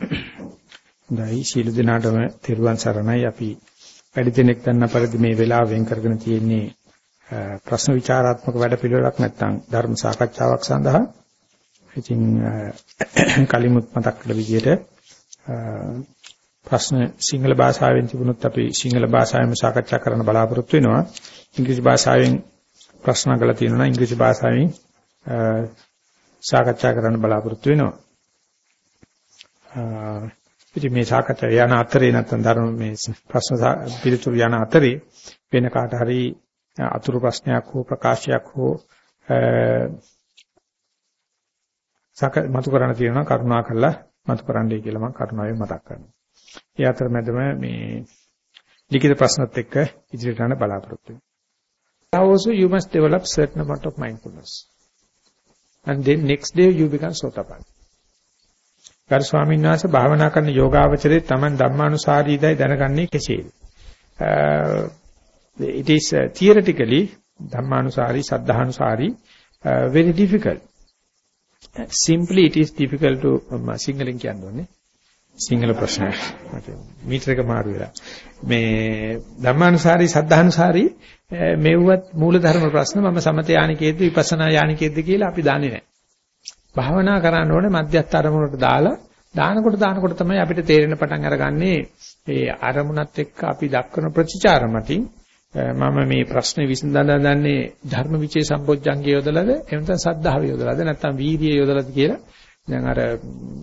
හොඳයි සීල දිනාටම තෙරුවන් සරණයි අපි වැඩි දිනෙක ගන්න පරිදි මේ වෙලාව වෙන් කරගෙන තියෙන්නේ ප්‍රශ්න විචාරාත්මක වැඩපිළිවෙලක් නැත්නම් ධර්ම සාකච්ඡාවක් සඳහා. ඉතින් කලිමුත් මතක් කළ විදිහට ප්‍රශ්න සිංහල භාෂාවෙන් තිබුණොත් අපි සිංහල භාෂාවෙන්ම සාකච්ඡා කරන්න බලාපොරොත්තු වෙනවා. ඉංග්‍රීසි භාෂාවෙන් ප්‍රශ්න අහලා තියෙනවා නම් ඉංග්‍රීසි භාෂාවෙන් සාකච්ඡා කරන්න බලාපොරොත්තු වෙනවා. ඉතින් මේ සාකච්ඡා යන අතරේ නැත්නම් ධර්ම මේ ප්‍රශ්න පිළිතුරු යන අතරේ වෙන කාට හරි අතුරු ප්‍රශ්නයක් හෝ ප්‍රකාශයක් හෝ සාක මතු කරන්න තියෙනවා කරුණා කරලා මතු කරන්නයි කියලා මම කරුණාවෙන් මතක් කරනවා. ඒ අතරමැදම මේ ලිඛිත ප්‍රශ්නත් එක්ක ඉදිරියට යන බලාපොරොත්තු වෙනවා. Also you must develop certain amount of mindfulness. And then next day you become Sotapan. ගරු ස්වාමීන් වහන්සේ භාවනා කරන යෝගාවචරයේ Taman ධම්මානුසාරීදයි දැනගන්නේ කෙසේද? Uh, it is uh, theoretically ධම්මානුසාරී සද්ධානුසාරී uh, very difficult. simply it is difficult to um, සිංහලෙන් කියන්නේ සිංහල ප්‍රශ්නයක් මට මීටර එක මාරු වෙලා මේ ධම්මානුසාරී සද්ධානුසාරී uh, මෙව්වත් මූලධර්ම ප්‍රශ්න මම සමත යානිකේද්ද විපස්සනා යානිකේද්ද කියලා අපි දන්නේ නැහැ භාවනා කරන්න ඕනේ මධ්‍යස්ථ අරමුණට දාලා දානකොට දානකොට තමයි අපිට තේරෙන පටන් අරගන්නේ ඒ අරමුණත් එක්ක අපි දක්වන ප්‍රතිචාර මතින්. මම මේ ප්‍රශ්නේ විසඳන දන්නේ ධර්ම විචේ සම්පොච්චංගය යොදලාද? එහෙම නැත්නම් සද්ධාව යොදලාද? නැත්නම් වීර්යය යොදලාද කියලා? දැන් අර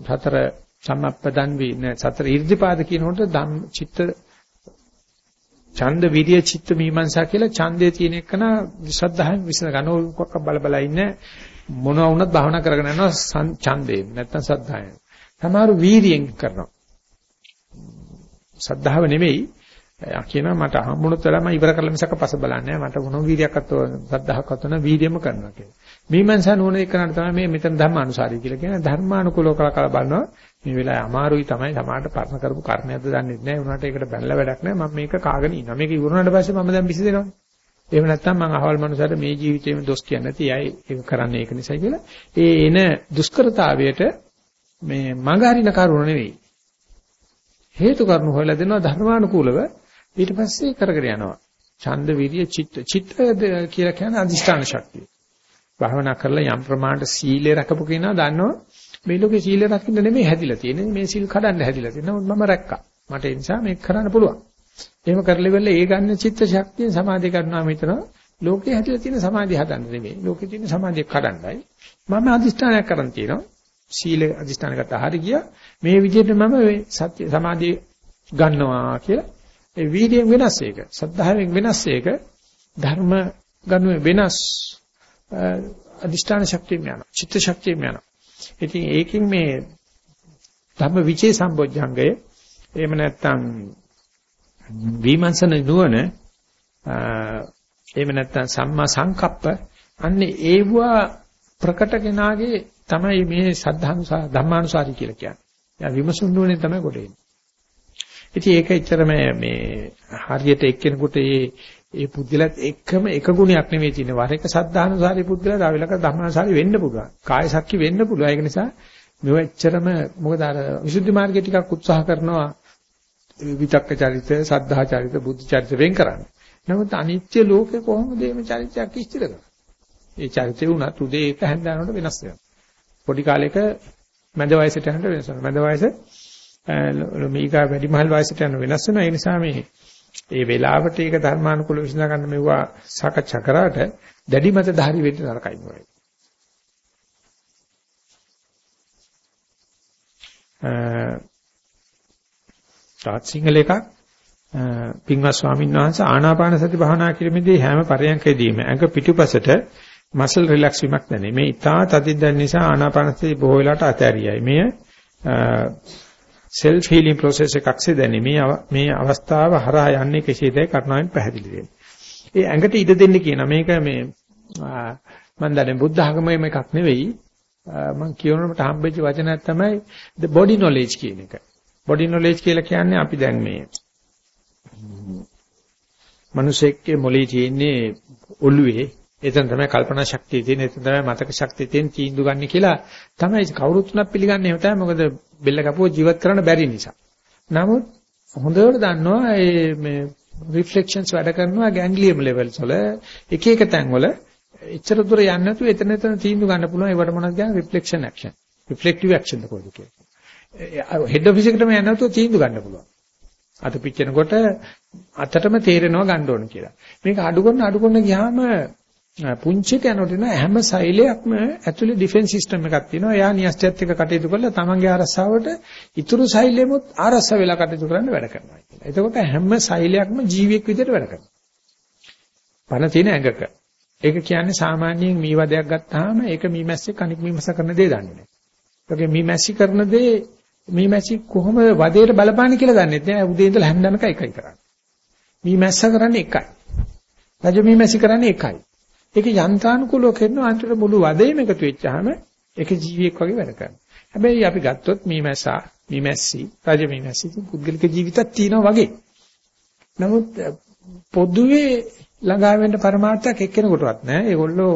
සතර සම්ප්පදන් වී සතර 이르දිපාද කියනකොට ධම් චිත්ත ඡන්ද විරිය චිත්ත මීමන්සා කියලා ඡන්දේ තියෙන එකන විසද්ධායෙන් විසඳ ගන්න. ඕකක් බල බල ඉන්නේ. මොනවා වුණත් භාවනා කරගෙන යනවා ඡන්දයෙන් නැත්තම් සද්ධායෙන්. සමහර වීරියෙන් කරනවා. සද්ධාව නෙවෙයි කියනවා මට හම්බුනොත් වෙලා මම ඉවර කරලා මිසක පස බලන්නේ මට මොන වීර්යයක් අත්ව සද්ධාහක් අත්වන වීර්යම කරනවා කියලා. මීමන්සා නෝන එකනට තමයි මේ මෙතන ධර්මානුසාරී කියලා කියන ධර්මානුකූලව කල කල බලනවා. මේ වෙලාවේ අමාරුයි තමයි සමාහට පරණ කරපු කර්මයක්ද දන්නේ නැහැ. උනාට ඒකට බැලලා වැඩක් නැහැ. මම මේක කාගෙන ඉන්නවා. මේක ඉවරුනාට පස්සේ මම දැන් විසි දෙනවා එහෙම නැත්නම් මම අහවල් මනුස්සයට මේ ජීවිතේම දොස් කියන්නේ නැති. අය ඒක කරන්නේ ඒක නිසා කියලා. ඒ එන දුෂ්කරතාවයට මේ මඟ හරින කරුණ නෙවෙයි. හේතු කරුණු හොයලා දෙනවා ධර්මානුකූලව. ඊට පස්සේ කරගෙන යනවා. ඡන්ද විරිය චිත්ත. චිත්ත කියලා කියන්නේ අදිෂ්ඨාන ශක්තිය. භාවනා කරලා යම් ප්‍රමාණයට සීලය රැකපු කෙනා දන්නවා මේ ලෝකේ සීලය රකින්න නෙමෙයි හැදිලා තියෙන්නේ. මේ සීල් කඩන්න හැදිලා තියෙනවා මම රැක්කා. මට ඒ නිසා මේක කරන්න පුළුවන්. එහෙම කරලෙවල ඒ ගන්න චිත්ත ශක්තිය සමාධිය කරනවා මෙතන ලෝකේ හැදිලා තියෙන සමාධිය හදන්න නෙමෙයි. ලෝකේ තියෙන සමාධිය කඩන්නයි. මම අදිෂ්ඨානයක් කරන් තියෙනවා. සීල අදිෂ්ඨානකට හරි ගියා. මේ විදිහට මම සත්‍ය සමාධිය ගන්නවා කියලා. ඒ වීර්යයෙන් වෙනස් එක සද්ධායෙන් වෙනස් එක ධර්ම ගනුවේ වෙනස් අදිෂ්ඨාන ශක්තියම යනවා. චිත්ත ශක්තියම යනවා. ඉතින් ඒකෙන් මේ ධම්ම විචේ සම්බොජ්ජංගය එහෙම නැත්නම් විමර්ශන නුවණ එහෙම නැත්නම් සම්මා සංකප්ප අන්නේ ඒවා ප්‍රකට කෙනාගේ තමයි මේ සද්ධානුසා ධම්මානුසාරී කියලා කියන්නේ. යා විමසුන් නුවණෙන් තමයි කොට එන්නේ. ඉතින් ඒක ඇත්තටම මේ හරියට එක්කෙනෙකුට මේ ඒ පුද්ගලත් එක්කම එක ගුණයක් නෙවෙයි තියෙන්නේ. වර එක සද්ධානුසාරී පුද්ගලයා තව වෙලක ධම්මානුසාරී වෙන්න පුළුවන්. කාය සක්කි වෙන්න පුළුවන්. ඒක නිසා මෙව එච්චරම මොකද අර විසුද්ධි මාර්ගය ටිකක් උත්සාහ කරනවා විතක්ක චරිත, සද්ධා චරිත, බුද්ධ චරිත වෙන් කරන්න. නමුත් අනිත්‍ය ලෝකේ කොහොමද මේ චරිතයක් ඉස්තිර කරන්නේ? ඒ චරිතය උනත් උදේ එක හැන්දානකට වෙනස් වෙනවා. පොඩි කාලෙක මැද වයසට යනකොට වෙනස් වෙනවා. මැද වයස මේකා වැඩිමහල් වයසට යන වෙනස් වෙනවා. ඒ නිසා මේ ඒ වෙලාවට ඒක ධර්මානුකූලව විසඳ ගන්න මෙවුවා සාකච්ඡා කරාට දැඩි මත ධාරි වෙන්න නරකයි මොකද? තාත් සිංහල එකක් පින්වත් ස්වාමීන් වහන්සේ ආනාපාන සති භාවනා කිරීමේදී හැම පරයන්කෙදීම ඇඟ පිටුපසට මසල් රිලැක්ස් වීමක් දැනේ. මේ ඊටා තදින් නිසා ආනාපාන සති බොහෝ වෙලාවට අතෑරියයි. මෙය self healing process එකක්සේ දැනේ. මේ මේ අවස්ථාව හරහා යන්නේ කෙසේදයි කරුණාවෙන් පැහැදිලි වෙන්නේ. ඒ ඇඟට ඉඩ දෙන්න කියන මේක මේ මම දන්නේ බුද්ධ ආගමේ එකක් නෙවෙයි. මම කියනකොට හම්බෙච්ච වචනයක් තමයි the body knowledge කියන එක. body knowledge කියලා කියන්නේ අපි දැන් මේ මිනිසෙක්ගේ මොළේ තියෙන්නේ ඔළුවේ එතන තමයි කල්පනා ශක්තිය තියෙන එතන තමයි මතක ශක්තිය තියෙන තීන්දුව ගන්න කියලා තමයි කවුරුත් උනත් පිළිගන්නේ එහෙම තමයි මොකද බෙල්ල කපුව ජීවත් කරන්න බැරි නිසා. නමුත් හොඳට දන්නවා මේ මේ රිෆ්ලෙක්ෂන්ස් වැඩ කරනවා ගැන්ග්ලියම් ලෙවල්ස් වල එක එක තැන් වල එච්චර දුර යන්නේ නැතුව එතන එතන තීන්දුව ගන්න පුළුවන් ඒවට මොනවද කියන්නේ රිෆ්ලෙක්ෂන් ඇක්ෂන්. රිෆ්ලෙක්ටිව් ඇක්ෂන් කොහොමද කියන්නේ. හෙඩ් ඔෆිස් එකටම යන්නේ නැතුව තීන්දුව ගන්න පුළුවන්. අත පිච්චෙනකොට අතටම තේරෙනවා ගන්න ඕන කියලා. මේක අඩු කරන අඩු කරන ගියාම පුංචිට යනකොට න හැම සෛලයක්ම ඇතුලේ ඩිෆෙන්ස් සිස්ටම් එකක් තියෙනවා. එයා නියස්ත්‍යත් එක්ක කටයුතු කරලා තමන්ගේ ආරස්සාවට ඉතුරු සෛලෙමුත් ආරස්ස වෙලා කටයුතු කරන්න වැඩ කරනවා කියලා. එතකොට හැම සෛලයක්ම ජීවියෙක් විදිහට වැඩ කරනවා. පණ තියෙන ඇඟක. ඒක කියන්නේ සාමාන්‍යයෙන් මීවදයක් ගත්තාම ඒක මීමැස්සේ කණික මීමැස්ස කරන දේ දන්නේ නැහැ. ඒකේ මීමැස්සි කරන දේ මීමැස්සි කොහොම වදේට බලපාන්නේ කියලා දන්නේ නැහැ. උදේ ඉඳලා හැන්දනක එකයි කරන්නේ. මීමැස්ස කරන්නේ එකයි. රජ මීමැස්සි කරන්නේ එකයි. ඒක යන්ත්‍රානුකූලව කරන අන්තර මුළු වදේම එකතු වෙච්චාම ඒක ජීවියෙක් වගේ වැඩ කරනවා. හැබැයි අපි ගත්තොත් මීමැසා, මීමැස්සි, රජ මීමැස්සි පුද්ගලික ජීවිතයක් තියෙනවා වගේ. නමුත් පොදුවේ ළඟා වෙන්න પરමාර්ථයක් එක්කෙනෙකුටවත් නැහැ. ඒගොල්ලෝ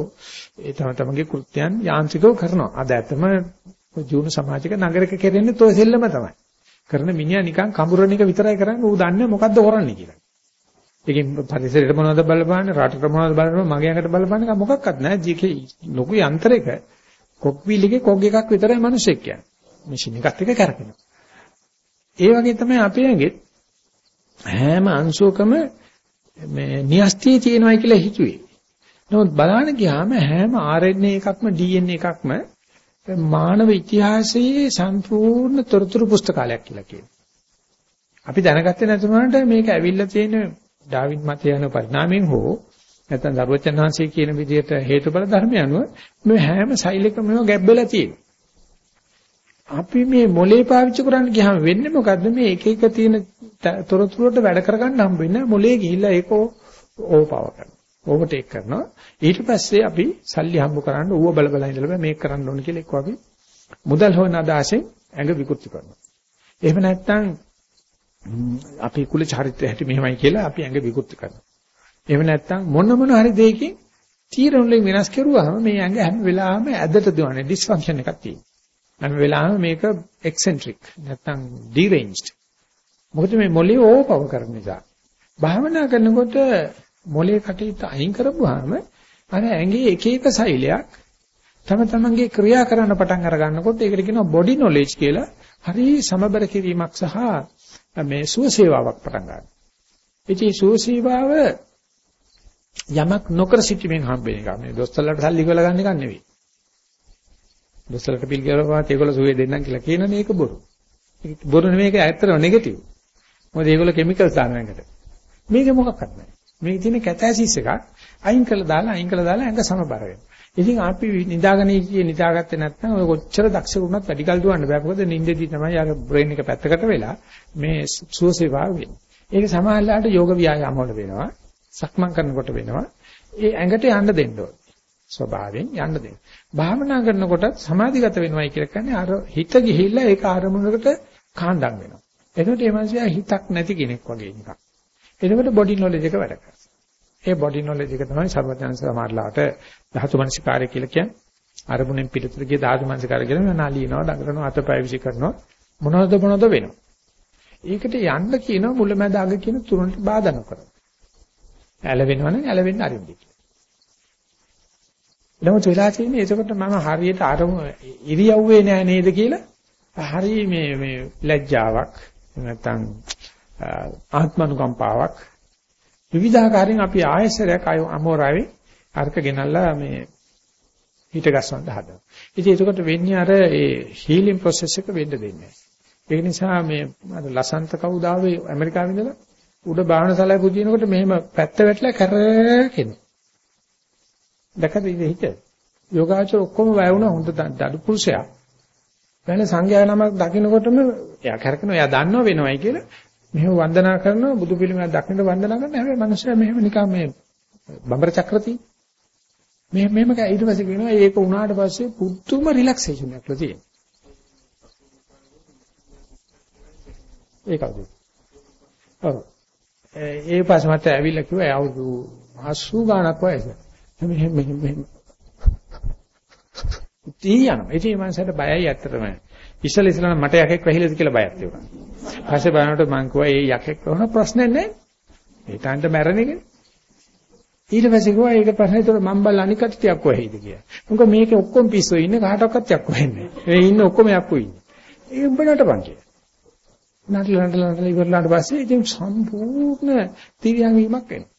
ඒ තම තමන්ගේ කෘත්‍යයන් යාන්ත්‍රිකව කරනවා. අද ඇත්තම ජීවන සමාජික නගරක කෙරෙන්නේ toy සෙල්ලම තමයි. කරන මිනිහා නිකන් කඹරණ එක විතරයි කරන්නේ. ඌ දන්නේ මොකද්ද කරන්නේ කියලා. ඒකෙන් පරිසරයට මොනවද බලපාන්නේ? රටට මොනවද බලපාන්නේ මගේ අඟට බලපාන්නේ කම මොකක්වත් නැහැ. ජීකේ ලොකු යන්ත්‍රයක කොක්විල් එකේ කොග් එකක් විතරයි මිනිස්සෙක් කියන්නේ. මැෂින් එකත් එක කරකිනවා. ඒ වගේ තමයි අපේ ඇඟෙත් හැම අංශුවකම මේ න්‍යෂ්ටිය තියෙනවයි කියලා හිතුවේ. නමුත් බලන්න ගියාම හැම RNA එකක්ම DNA එකක්ම මානව ඉතිහාසයේ සම්පූර්ණ තොරතුරු පුස්තකාලයක් කියලා කියනවා. අපි දැනගත්තේ නැතුනට මේක ඇවිල්ලා තියෙන ඩාවිඩ් මත යන පරිණාමයෙන් හෝ නැත්නම් දරුවචන් වහන්සේ කියන විදිහට හේතුඵල ධර්මය අනුව මේ හැම සෛලකම මේව ගැබ්බෙලා තියෙනවා. අපි මේ මොලේ පාවිච්චි කරන්න ගියාම වෙන්නේ මොකද්ද මේ එක එක තියෙන තොරතුරු වලට වැඩ කරගන්න හම්බ වෙන්නේ මොලේ ගිහිල්ලා ඒක ඕවපව කරනවා. ඕවර්ටේක් කරනවා. ඊට පස්සේ අපි සල්ලි හම්බ කරන්න ඌව බල බල ඉඳලා මේක කරන්න ඕන කියලා එක්ක අපි මුදල් හොයන අදහසෙන් ඇඟ විකෘති කරනවා. එහෙම නැත්නම් අපේ කුල චරිතය හැටි මෙහෙමයි කියලා අපි ඇඟ විකෘති කරනවා. එහෙම නැත්නම් මොන මොන හරි දෙයකින් තීරණ වලින් වෙනස් කරුවාම මේ ඇඟ හැම වෙලාවෙම ඇදට දුවන්නේ ඩිස්ෆන්ක්ෂන් එකක් තියෙනවා. හැම වෙලාවෙම මේක එක්සෙන්ට්‍රික් නැත්නම් ඩිරේන්ජ්ඩ්. මොකද මේ මොලේ ඕවර්පවර් කරන නිසා. භාවනා කරනකොට මොලේ කටයුතු අයින් කරපුවාම අර ඇඟේ එක එක සෛලයක් තම තමන්ගේ ක්‍රියා කරන්න පටන් අර ගන්නකොට ඒකට කියනවා බොඩි නොලෙජ් කියලා. හරි සමබර කිරීමක් සහ මේ සුවසේවාවක් පටන් ගන්නවා. ඉතින් සුවසේවාව යමක් නොකර සිටීමෙන් හම්බෙන එකක්. මේ දොස්තරලට සල්ලි කියලා ගන්න එකක් නෙවෙයි. දොස්තරලට පිල් කරපුවාත් ඒගොල්ලෝ සුවේ දෙන්නම් කියලා කියනනේ ඒක බොරු. ඒක බොරු නෙමෙයි ඒක ඇත්තටම නෙගටිව්. මොකද ඒගොල්ලෝ කිමිකල්ස් දානවා එකට. මේක මොකක්වත් නැහැ. මේක තියෙන කැතැසිස් එකක් අයින් කළා දාලා අයින් කළා දාලා ඇඟ සමබර වෙනවා. ඉතින් අපි නිදාගෙන ඉන්නේ නිදාගත්තේ නැත්නම් ඔය කොච්චර දක්ෂ වුණත් වැඩි කල් දුවන්න බෑ. මොකද නිින්දෙදි තමයි අර බ්‍රේන් එක පැත්තකට වෙලා මේ සුවසේවා වෙන්නේ. ඒක සමාහලට යෝග ව්‍යායාම වල වෙනවා. සක්මන් කරනකොට වෙනවා. ඒ ඇඟට යන්න දෙන්න ඕනේ. ස්වභාවයෙන් යන්න දෙන්න. භාවනා කරනකොට සමාධිගත වෙනවයි කියලා කියන්නේ අර හිත ගිහිල්ලා ඒක ආරමුණකට කාණ්ඩම් වෙනවා. එතකොට ඒ මානසිකයා හිතක් නැති කෙනෙක් වගේ නිකන්. එතකොට බොඩි නොලෙජ් එක වැඩ කරනවා. ඒ බොඩි නොලෙජ් එක තමයි සර්වඥාන්ස සමාඩලාට ධාතු මනසිකාරය කියලා කියන්නේ. අරමුණෙන් පිටතට ගිය ධාතු මනසිකාරය කියලා නාලියනවා, දඟලනවා, අතපය විසි කරනවා. මොනවද මොනවද වෙනවා. ඒකට යන්න කියනවා මුලැමැද අග කියන තුනට බාධා නොකර. ඇලවෙනවනම් ඇලවෙන්න අරින්දි. නමුත් වෙලා තියෙන්නේ එතකොට මම හරියට අරමු ඉරියව්වේ නෑ නේද කියලා හරි මේ මේ ලැජ්ජාවක් නැත්තම් ආත්මනුකම්පාවක් විවිධාකාරයෙන් අපි ආයසරයක් අමෝරාවේ අර්ථ ගෙනල්ලා මේ හිත ගස්සවන්න හදනවා. ඉතින් ඒකට වෙන්නේ අර ඒ හීලින් ප්‍රොසෙස් එක වෙන්න දෙන්නේ ඒක නිසා මේ අර ලසන්ත කවුදාවේ ඇමරිකාවේ ඉඳලා උඩ බාහනසලයි පුදිනකොට මෙහෙම පැත්ත වැටලා කරකිනවා. දැකද ඉතින් හිත. යෝගාචර ඔක්කොම වැය වුණා හොඳ දඩු පුරුෂයා. වෙන සංඥා නමක් දකින්නකොටම එයා කරකිනවා එයා දන්නව වෙනවයි කියලා මෙහෙම වන්දනා කරනවා බුදු පිළිමයක් දක්නට වන්දනා කරන හැබැයි මිනිස්සයා මෙහෙම නිකන් මේ බඹර චක්‍රති මෙහෙම මෙහෙම ඊට පස්සේ කියනවා ඒක උනාට පස්සේ පුදුම රිලැක්සේෂන් එකක් තියෙනවා. ඒකද ඔව්. ඒ පස්සේ මට ඇවිල්ලා කිව්වා ඒ අවුරුදු 80 ගාණක් වයස මෙහෙම මෙහෙම මෙහෙම තී යනවා. ඉතින් මේ මනසට බයයි ඇත්තටම. ඉස්සෙල් ඉස්සෙල්ලා මට යකෙක් වැහිලාද කියලා බයක් තිබුණා. පස්සේ බලනකොට මං කිව්වා ඒ යකෙක් වුණ ප්‍රශ්නේ නැහැ. ඒ තාන්ට මැරෙන එකනේ. ඊට පස්සේ කිව්වා ඒක ප්‍රශ්නේ ඒතර මම බල අනිකට ටිකක් වෙයිද කියලා. මොකද මේකේ ඔක්කොම පිස්සෝ ඉන්නේ කාටවත් ටිකක් වෙන්නේ. ඒ ඉන්නේ ඔක්කොම යක්කු ඉන්නේ. ඒ උඹ නටපන් කියලා. නටලා නටලා නටලා ඉවරලාට පස්සේ ඉතින් සම්පූර්ණ තිරියන් වීමක් වෙනවා.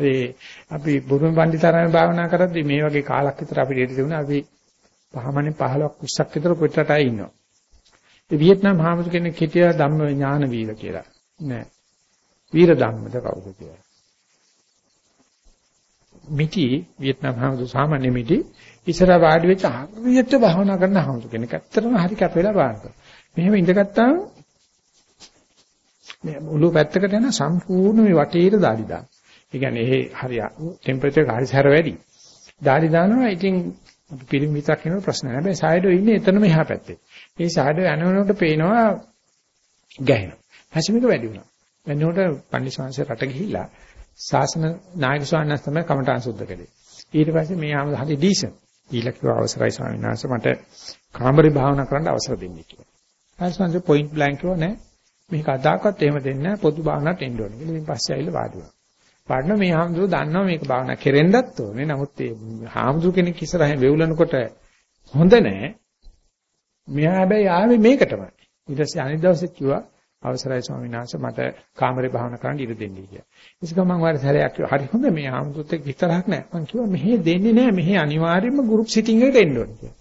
ඒ අපි බුදුන් පඬිතරාමේ භාවනා කරද්දී මේ වගේ කාලක් විතර අපිට ඉඳි තිබුණා අපි පහමනේ 15ක් 20ක් විතර පිටරටයි ඉන්නවා. ඒ වියට්නාම් හාමුදුර කෙනෙක් හිටියා ධම්ම ඥාන වීර කියලා. නෑ. වීර ධම්මද කවුද කියලා. මිටි වියට්නාම් හාමුදුර සාමාන්‍ය මිටි ඉස්සර වාඩි වෙච්ච හරියට භාවනා කරන හාමුදුර කෙනෙක්. ඇත්තටම හරි කැපෙලා භාවනා කරනවා. මෙහෙම ඉඳගත්තාම මේ මුළු පැත්තකට යන සම්පූර්ණ මේ වටේට දාඩි දාන. ඒ කියන්නේ ඒ හරිය ටෙම්පරේචර් එක හරි සැර වැඩි. දාඩි දානවා ඉතින් අපි පිළිම විතරක් වෙන ප්‍රශ්න නැහැ. හැබැයි සයිඩෝ ඉන්නේ එතනම එහා පැත්තේ. ඒ සයිඩෝ යනවනකොට පේනවා ගැහෙනවා. හැසිමික වැඩි වුණා. එන්නකොට පන්සිවාංශ රට ගිහිල්ලා ශාසන නායක ස්වාමීන් වහන්සේ තමයි කමඨාන් සුද්ධ කළේ. ඊට පස්සේ මේ ආමද හරි ඩීසන්. ඊළඟ අවසරයි ස්වාමීන් වහන්සේ මට කාමරේ භාවනා කරන්න අවසර දෙන්න කියලා. ඊට පොයින්ට් බ්ලැන්ක් කිව්වා නෑ. මේක අදාකවත් එහෙම දෙන්නේ නැහැ පොදු භාවනාවට එන්න ඕනේ. ඉතින් පස්සේ ආවිල්ලා වාඩි වුණා. වාඩින මේ හාමුදුරුවෝ දන්නවා මේක භාවනා කෙරෙන්නත් ඕනේ. නමුත් මේ හාමුදුරු කෙනෙක් ඉස්සරහින් වෙවුලනකොට හොඳ නැහැ. මෙයා හැබැයි ආවේ මේකටමයි. ඊට පස්සේ අනිත් දවසේ කිව්වා අවසරයි ස්වාමීන් වහන්සේ මට කාමරේ භාවනා කරන්න ඉඩ දෙන්න කියලා. ඒක මම වාර සැරයක් කිව්වා. හරි හොඳ මේ හාමුදුරුවොත් එක්ක විතරක් නෑ. මම කිව්වා මෙහෙ දෙන්නේ නෑ. මෙහෙ අනිවාර්යයෙන්ම ගෲප් සිටින් එකට එන්න ඕනේ කියලා.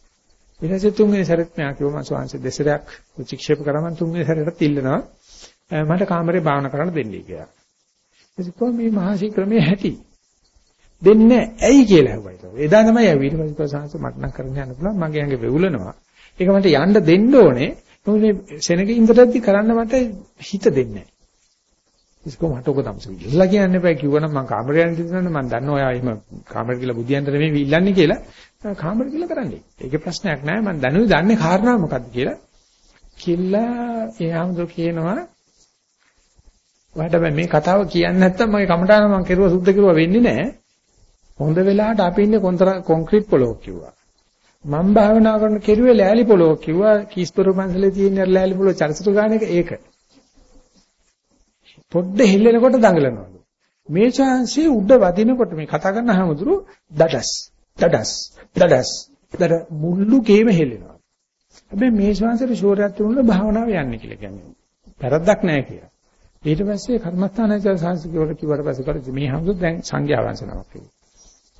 ඊට පස්සේ තුන්වෙනි සැරේත් මෙයා කිව්වා මම ස්වාමීන් වහන්සේ දෙසරයක් ප්‍රතික්ෂේප කරා මම තුන්වෙනි සැරේට ඉල්ලනවා. මට කාමරේ භාවනා කරන්න දෙන්නයි කියලා. ඒකෝ මේ මහසි ක්‍රමයේ ඇති. දෙන්නේ ඇයි කියලා ඇහුවා. එදා තමයි ඇහුවේ. ඊට පස්සේ ප්‍රසංස මට නම් කරන්න යන්න පුළුවන්. මගේ ඇඟ වෙවුලනවා. ඒක මට යන්න දෙන්න ඕනේ. මොකද මේ සෙනග ඉඳද්දි කරන්න මට හිත දෙන්නේ නැහැ. ඉස්කෝ මට ඔක තමයි ඉල්ලලා කියන්න එපා කිව්වනම් මම කාමරේ යන්න දෙන්නද මම දන්නවා ඔයා එහෙම කාමරේ කියලා බුදියන්ට නෙමෙයි ඉල්ලන්නේ කියලා කාමරේ කියලා කරන්නේ. ඒකේ ප්‍රශ්නයක් නැහැ මම දනුයි දන්නේ කාරණා මොකද්ද කියලා. කිල්ලා එයාම කියනවා ඔයාලට මේ කතාව කියන්නේ නැත්තම් මගේ කමටහන මම කෙරුවා සුද්ධ කෙරුවා වෙන්නේ නැහැ. හොඳ වෙලාවට අපි ඉන්නේ කොන්ක්‍රීට් පොලොක් කිව්වා. මම භාවනා කරන කෙරුවේ ලෑලි පොලොක් කිව්වා. කීස්පර පන්සලේ තියෙන ලෑලි පොලො චරිචුරු ගාන එක ඒක. පොඩ්ඩ හෙල්ලෙනකොට දඟලනවලු. මේ chance උඩ වදිනකොට මේ කතා කරන හැමතුරු දඩස් දඩස් දඩස් දඩ මුල්ලු ගේම හෙල්ලෙනවා. හැබැයි මේ chance ට ෂෝරයක් තිබුණා භාවනාව යන්නේ කියලා කියන්නේ. වැරද්දක් නැහැ කියලා. ඊට පස්සේ කර්මස්ථානාචාර සංස්කෘතිය කිව්වට පස්සේ කරේ මේ හැමෝම දැන් සංඥා වංශනාවක් කිව්වා.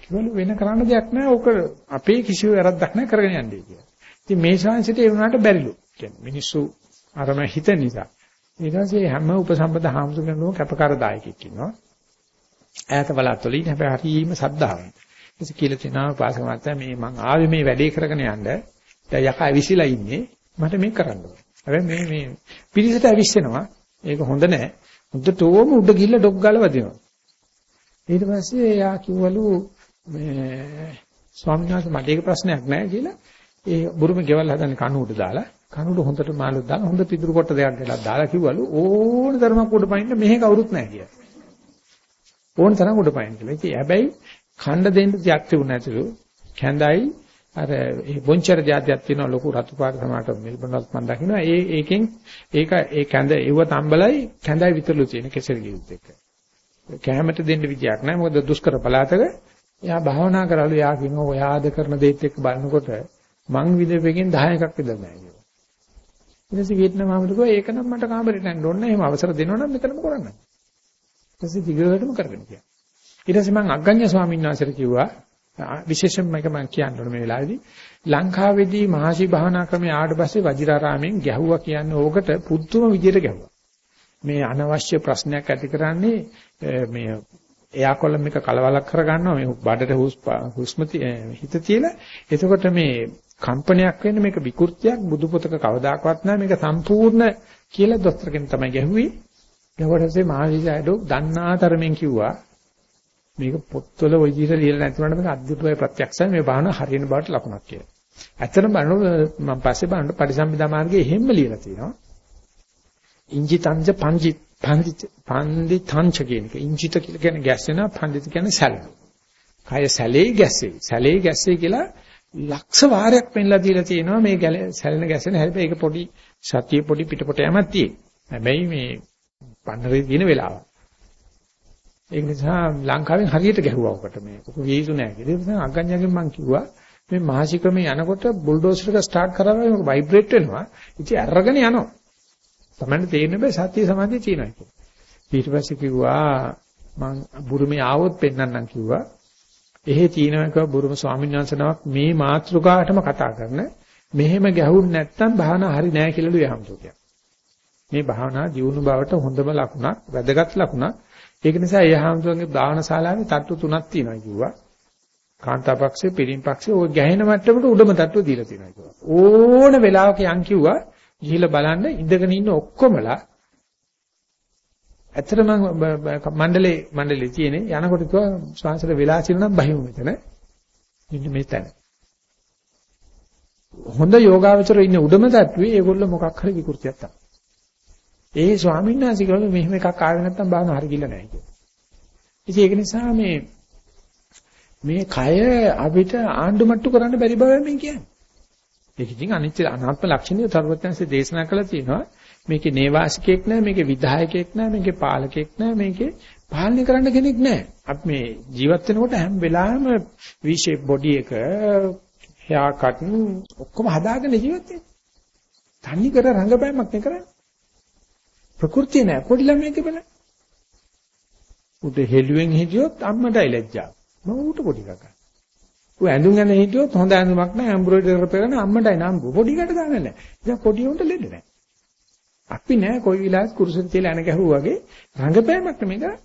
කිව්වලු වෙන කරන්න දෙයක් නැහැ. ඕක අපේ කිසිම වැරද්දක් නැහැ කරගෙන යන්නේ කියලා. ඉතින් මේ ශාංශයට ඒ වුණාට බැරිලු. කියන්නේ මිනිස්සු අරම හිත නිසා. ඊට පස්සේ හැම උපසම්පද හාමුදුරනෝ කැපකාර දායකෙක් ඉන්නවා. ඈත බලatoලින් හැබැයි හරිම සද්ධාවන්ත. ඊට කියලා තිනවා පාසකමත් මේ මං ආවේ මේ වැඩේ කරගෙන යන්න. දැන් යකා විසිලා ඉන්නේ. මට මේක කරන්න ඕනේ. හැබැයි මේ මේ පිරිසට ඇවිස්සෙනවා. ඒක හොඳ නෑ. හොඳටම උඩ ගිහිල්ලා ඩොග් ගාලා වදිනවා. ඊට පස්සේ එයා කිව්වලු මේ ස්වාමීන් වහන්සේ මට ඒක ප්‍රශ්නයක් නෑ කියලා ඒ බුරුම ගෙවල් හදන්නේ කණු උඩ දාලා කණු උඩ හොඳට මාළු දාලා හොඳ පිදුරු කොට දෙකක් ගලක් දාලා කිව්වලු ඕන තරමක් උඩ පයින්න මෙහෙ කවුරුත් නෑ කියලා. ඕන තරම් උඩ පයින්න කියලා. ඉතින් හැබැයි ඛණ්ඩ දෙන්න තියක් තිබුණ නැතිලු කැඳයි අර ඒ බොන්චර જાතියක් තියෙනවා ලොකු රතු පාට සමාට මෙල්බන්වත් මම දකිනවා ඒ ඒකෙන් ඒක ඒ කැඳ එව්ව තම්බලයි කැඳයි විතරලු තියෙන කෙසෙල් ගියුත් එක කැමට දෙන්න විදියක් නැහැ මොකද දුෂ්කර පළාතක එයා භාවනා කරලු එයා කියනවා ඔයාද කරන දේත් එක්ක බලනකොට මං විදෙපෙකින් 10 එකක් විතර නැහැ කියලා ඊට පස්සේ වියට්නාම් ආමතුකෝ ඒක නම් මට කාමරේට යන්න ඕනේ එහෙම අවසර දෙනවනම් මෙතනම කරන්න. ඊට පස්සේ දිගටම කරගෙන ගියා. ඊට පස්සේ මං අග්ගඤ්ඤ ස්වාමීන් වහන්සේට කිව්වා විශේෂයෙන්ම මේක මම කියන්න ඕනේ මේ වෙලාවේදී. ලංකාවේදී මහසි භාවනා ක්‍රමයේ ආවට පස්සේ වජිරාරාමෙන් ගැහුවා කියන්නේ ඕකට පුදුම විදියට ගැහුවා. මේ අනවශ්‍ය ප්‍රශ්නයක් ඇති කරන්නේ මේ එයා කොලම් එක කලවලක් කරගන්නවා මේ බඩට හුස්ම හිත තියලා එතකොට මේ කම්පනයක් වෙන්නේ මේක විකෘතියක් බුදු පොතක කවදාකවත් නැහැ මේක සම්පූර්ණ කියලා දොස්තර කෙනෙක් තමයි ගැහුවේ. ඊට පස්සේ මහවිද්‍යාලයට දන්නාතරමින් කිව්වා මේක පොත්වල ওই විදිහට ලියලා නැති වුණාට මේක අද්භූතයි ප්‍රත්‍යක්ෂයි මේ බාහන හරියන බවට ලකුණක් කියලා. ඇත්තටම බලනකොට මම පස්සේ බලනකොට පරිසම්පදා මාර්ගයේ එහෙම්ම ලියලා තියෙනවා. ඉංජිතංජ පංජි පන්දි පන්දි තංච කියන එක. ඉංජිත කියලා කියන්නේ ගැස්සෙනවා පන්දිත කියන්නේ සැලෙනවා. කය සැලේ ගැස්සේ. සැලේ ගැස්සේ කියලා ලක්ෂ වාරයක් පෙන්ලා දීලා තියෙනවා මේ සැලෙන ගැසෙන හැබැයි ඒක පොඩි සතිය පොඩි පිටපොට යමක් තියෙයි. හැබැයි මේ පන්නරේ තියෙන වෙලාව. ඒක නිසා ලංකාවෙන් හරියට ගැහුවා ඔකට මේ. ඔක වීසු නෑ කියලා. ඒ නිසා අග්ගඤ්ඤගෙන් මම කිව්වා මේ මහසිකමේ යනකොට බුල්ඩෝසර් එක ස්ටාර්ට් කරාම ඒක ভাইබ්‍රේට් වෙනවා. ඉතින් අරගෙන යනවා. තමයි තේරෙන්නේ බෑ සත්‍ය සමාධිය තියෙනවා කියලා. ඊට පස්සේ කිව්වා මං බුරුමේ ආවොත් පෙන්නන්නම් කිව්වා. එහෙ තියෙනක බුරුම ස්වාමීන් වහන්සේ නමක් මේ මාත්‍රකාටම කතා කරන මෙහෙම ගැහුන් නැත්තම් භාවනා හරි නෑ කියලාලු යහම්සෝ කියන්නේ. මේ භාවනා ජීවුණු බවට හොඳම ලකුණක්, වැදගත් ලකුණක්. ඒක නිසා යහම්සෝගේ භාවනා ශාලාවේ තට්ටු තුනක් තියෙනවා කිව්වා. කාන්තා පක්ෂේ, පිරින් පක්ෂේ ඔය ගැහෙන මට්ටමට උඩම තට්ටුව දීලා තියෙනවා කිව්වා. ඕන වෙලාවක යන් කිව්වා ගිහිල්ලා බලන්න ඉඳගෙන ඉන්න ඔක්කොමලා ඇත්තට මම මණ්ඩලේ මණ්ඩලේ තියෙන්නේ යනකොට කිව්වා ශ්වාසල වෙලා සිරනම් බහිමු මෙතන. ඉන්න මේ තැන. හොඳ යෝගාවචර ඉන්න උඩම තට්ටුවේ ඒගොල්ලෝ මොකක් හරි විකෘතියක් තමයි. ඒ ස්වාමීන් වහන්සේ කිව්වා මෙහෙම එකක් ආවේ නැත්තම් බාහන හරි ගිල්ල නැහැ කියලා. ඉතින් ඒක නිසා මේ මේ කය අපිට ආණ්ඩු මට්ටු කරන්න බැරි බව මම කියන්නේ. ඒක ඉතින් අනිත්‍ය අනාත්ම ලක්ෂණය තරුවත්යන්සේ දේශනා කළා තියෙනවා. මේකේ නේවාසිකෙක් නැහැ, මේකේ විධායකෙක් නැහැ, මේකේ පාලකෙක් නැහැ, මේකේ පාලනය කරන්න කෙනෙක් නැහැ. අපි මේ ජීවත් වෙනකොට හැම වෙලාවෙම V shape body එක, hair cut ඔක්කොම හදාගෙන ජීවත් වෙන්නේ. තනි කර රංගපෑමක් නේ කරන්නේ. ප්‍රകൃතිය නෑ පොඩි ළමයෙක් බලන්න. උද හෙළුවෙන් හිටියොත් අම්මටයි ලැජ්ජා. මම ඌට පොඩි කකා. ඌ ඇඳුම් ගන්න හිටියොත් හොඳ ඇඳුමක් නෑ එම්බ්‍රොයිඩර් කරපගෙන අම්මටයි නම් පොඩි කට දාන්න නෑ. ඉතින් පොඩි උන්ට ලෙඩ නෑ. අපි නෑ කොයි විලාස් කුරුසෙන් තියලා එන ගැහුවා වගේ රංගපෑමක් නෙමෙයි කරන්නේ.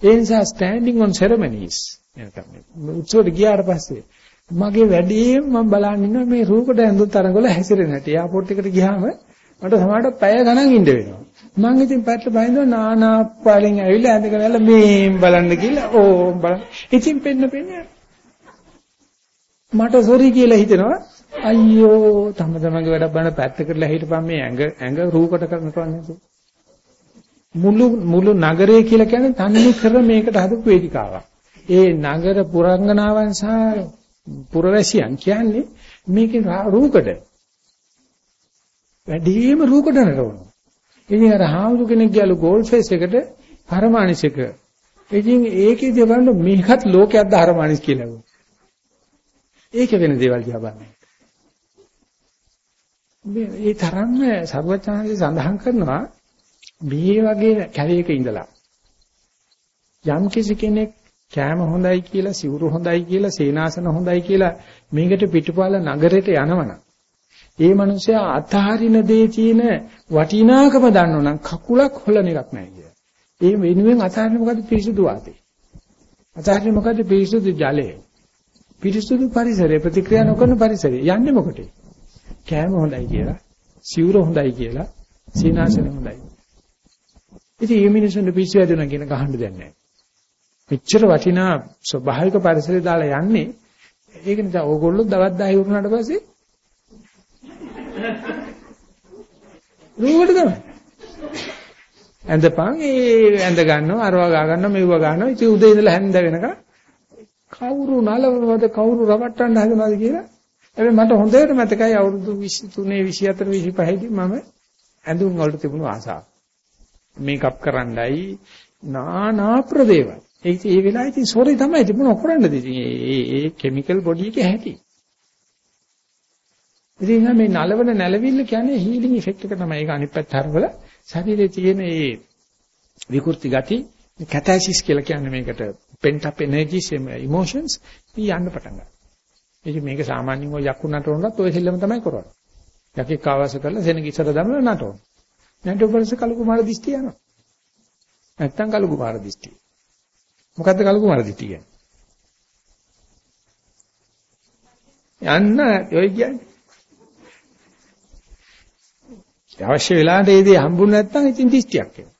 ඒ නිසා standing on ceremonies එනකම් උත්සවයට ගියාට පස්සේ මගේ වැඩේම මම බලන් ඉන්නවා මේ රූකඩ ඇඳුම් තරඟවල හැසිරෙන හැටි. එයාපෝට් එකට ගියාම මට සමහරට පැය ගණන් ඉඳ වෙනවා. මං ඉතින් පැටල බහින්දෝ නානා පාලෙන් ඇවිල්ලා ඇඳගෙන යලා මේ බලන්න කියලා ඕ බලන්න. ඉතින් පෙන්න පෙන්න මට සෝරි කියලා හිතෙනවා. අයියෝ තම තමන්ගේ වැඩ බලන පැත්තකට හිටපන් මේ ඇඟ ඇඟ රූකට කරනකවා නේද? මුළු මුළු නගරය කියලා කියන්නේ තන්නේ කර මේකට හදපු වේදිකාවක්. ඒ නගර පුරංගනාවන් සහ පුරවැසියන් කියන්නේ මේකේ රූකඩ. වැඩිම රූකඩ නරවනවා. ඉතින් අර හාමුදුර කෙනෙක් ගියලු ගෝල් ෆේස් එකට හරමානිසක. ඉතින් ඒකේදී බලන්න මේකත් ලෝකයක් ද හරමානිස් කියලා. ඒක වෙන දේවල් දිහා බලන්න. මේ තරම්ම සර්වඥාන්සේ සඳහන් කරනවා මේ වගේ කැලේක ඉඳලා යම් කිසි කෙනෙක් කෑම හොඳයි කියලා සිවුරු හොඳයි කියලා සේනාසන හොඳයි කියලා මේකට පිටුපාල නගරයට යනවනම් ඒ මනුස්සයා අතහරින දේ තියෙන වටිනාකම දන්නවනම් කකුලක් හොලන එකක් නැහැ කිය. ඒ වෙනුවෙන් අතහරින මොකද පිරිසුදු වාතේ. අතහරින මොකද පිරිසුදු ජලය. පිරිසුදු පරිසරය ප්‍රතික්‍රියා නොකරන පරිසරය. යන්නේ මොකටේ? කෑම හොඳයි කියලා, සිවුර හොඳයි කියලා, සීනාසන හොඳයි. ඉතින් මේ මිනිස්සුන්ට පිස්සු හැදුණා කියන ගහන්න දෙයක් නැහැ. මෙච්චර වටිනා ස්වභාවික පරිසරය දාලා යන්නේ ඒක නිසා ඕගොල්ලෝ දවස් 10 වුණාට පස්සේ රූවට තමයි. ඇඳපන් ඒ ඇඳ ගන්නවා අරවා ගා ගන්නවා මෙව්වා ගන්නවා ඉතින් උදේ ඉඳලා හැන්ද වෙනකන් කවුරු නලවනවද කවුරු රවට්ටන්න හදනවද කියලා. හැබැයි මට හොඳට මතකයි අවුරුදු 23 24 25 දී මම ඇඳුම් වලට තිබුණු ආසාව. මේකප් කරන්නයි නානා ප්‍රදේවල්. ඒ ඒ වෙලාවේ ඉතින් සෝරි තමයි තිබුණ ඔකරන්නද ඉතින්? ඒ ඒ කිමිකල් බොඩි එකේ හැටි. ඉතින් මේ නලවන නැලවිල්ල කියන්නේ හීලින් ඉෆෙක්ට් එක තමයි. ඒක අනිත් පැත්ත හරවල ශරීරයේ තියෙන මේ විකෘති ගති කැතැසිස් කියලා කියන්නේ මේකට pent up energies emotions යන්න පටන් ගන්නවා. ඉතින් මේක සාමාන්‍යයෙන් ඔය යකුණට උනත් ඔය සෙල්ලම තමයි කරන්නේ. යකෙක් ආවාස කරලා සෙනග ඉස්සර දමලා නටවන. නැටුපරස කලු කුමාර දිස්ත්‍ය යනවා. නැත්තම් කලු කුමාර දිස්ත්‍ය. මොකද්ද කලු කුමාර දිස්ත්‍ය කියන්නේ? යන්න ඔය කියන්නේ අවශ්‍ය වෙලාවට ඒ දේ හම්බුනේ නැත්නම් ඉතින් දිස්තියක් එනවා.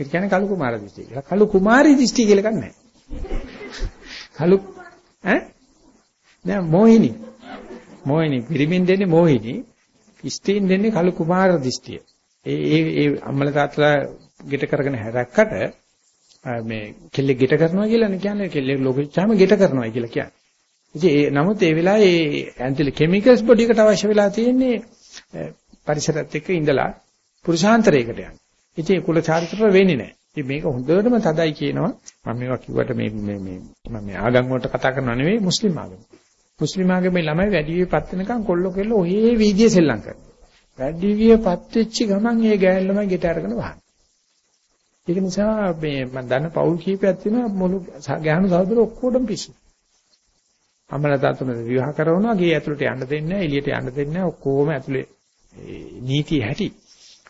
ඒක කියන්නේ කලු කුමාර දිස්තිය කියලා. කලු කුමාරි දිස්තිය කියලා ගන්නෑ. කලු ඈ නෑ මොහිනි. මොහිනි පිරිමින් දෙන්නේ මොහිනි. ස්ත්‍රීන් දෙන්නේ කලු කුමාර දිස්තිය. ඒ ඒ ඒ අම්මල තාත්තලා ගෙට කරගෙන හැරක්කට මේ කෙල්ල ගෙට කරනවා කියලානේ කියන්නේ කෙල්ල ලෝකෙච්චාම ගෙට කරනවා කියලා කියන්නේ. ඉතින් ඒ නමුත් ඒ වෙලාවේ ඒ ඇන්ටිලි කිමිකල්ස් බොඩි එකට අවශ්‍ය වෙලා තියෙන්නේ පරිසරයත් එක්ක ඉඳලා පුරුෂාන්තරයකට යන්න. ඉතින් ඒ කුල චාරිත්‍ර වෙන්නේ නැහැ. ඉතින් මේක හොඳටම තදයි කියනවා. මම මේවා කිව්වට මේ මේ මේ මම මේ ආගම් වලට කතා කරනව නෙවෙයි මුස්ලිම් ආගම. මුස්ලිම් ආගමේ ළමයි වැඩි විපත් වෙනකන් කොල්ලෝ කෙල්ල ඔහේ වීදියේ සෙල්ලම් කරනවා. වැඩි විපත් වෙච්ච ගමන් ඒ ගෑල් ළමයි ගෙට අරගෙන වහන. ඒක නිසා මේ මම දන්න පෞල් කීපයක් තියෙනවා මුළු ගැහණු සහෝදර ඔක්කොටම පිස්සු. අම්මලා තාත්තලා විවාහ කරනවා ගේ ඇතුළට යන්න දෙන්නේ නැහැ එළියට යන්න දෙන්නේ නැහැ ඔක්කොම ඇතුලේ නීතිය හැටි.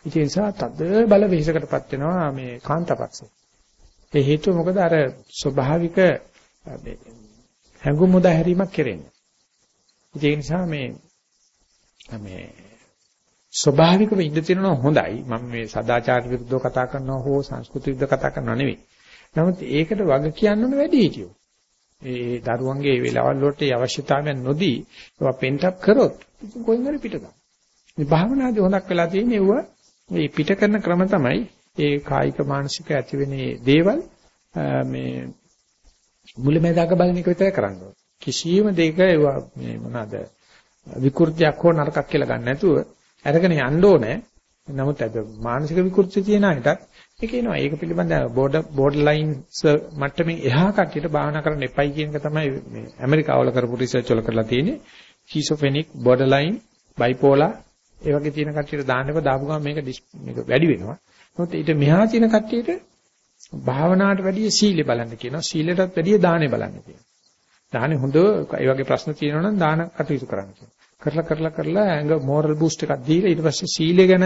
ඒ නිසා තද බල වෙහෙසකටපත් වෙනවා මේ කාන්තාපක්ෂය. ඒ හේතුව මොකද අර ස්වභාවික හැඟුම් මුදා හැරීමක් කෙරෙන්නේ. ඒ නිසා මේ මේ ස්වභාවිකව ඉඳ තියෙනවා හොඳයි. මම මේ සදාචාර විරුද්ධව කතා කරනවා හෝ සංස්කෘති විරුද්ධව කතා කරනවා නෙවෙයි. නමුත් ඒකට වග කියන්න ඕන වැඩි හිටියෝ. ඒ දරුවන්ගේ වෙලාවල් වලට අවශ්‍යතාවයන් නොදී ඒවා පෙන්ටප් කරොත් කොහෙන් හරි පිට ගන්න. මේ භාවනාදී හොඳක් වෙලා තියෙන්නේ ඒව මේ පිට කරන ක්‍රම තමයි ඒ කායික මානසික ඇති වෙන දේවල් මේ මුලැමැදාක බලන එක විතරයි කරන්න ඕනේ. කිසියම් දෙයක ඒවා මේ මොනවාද විකෘතියක් හෝ නරකක් කියලා ගන්න නැතුව අරගෙන යන්න ඕනේ. නමුත් අද මානසික විකෘති තියෙන අයටත් ඒක එනවා. ඒක පිළිබඳව බෝඩර් බෝඩර් ලයින්ස් මට්ටමින් එහා කට්ටියට භාවනා කරන්න එපයි කියන එක තමයි මේ ඇමරිකාවල කරපු රිසර්ච් වල කරලා තියෙන්නේ. ස්කිසොෆෙනික්, බෝඩර් ලයින්, බයිපෝලා ඒ වගේ තියෙන කට්ටියට දාන්නව දාපු ගමන් මේක මේක වැඩි වෙනවා. නමුත් ඊට මෙහා තියෙන කට්ටියට භාවනාවට වැඩිය සීලෙ බලන්න කියනවා. සීලෙටත් වැඩිය දානෙ බලන්න කියනවා. දානෙ හොඳ ඒ වගේ ප්‍රශ්න තියෙනවා නම් දාන කටයුතු කරන්න කියනවා. කරලා කරලා කරලා ඇඟ මෝරල් බූස්ට් එකක් දීලා ඊට පස්සේ සීලය ගැන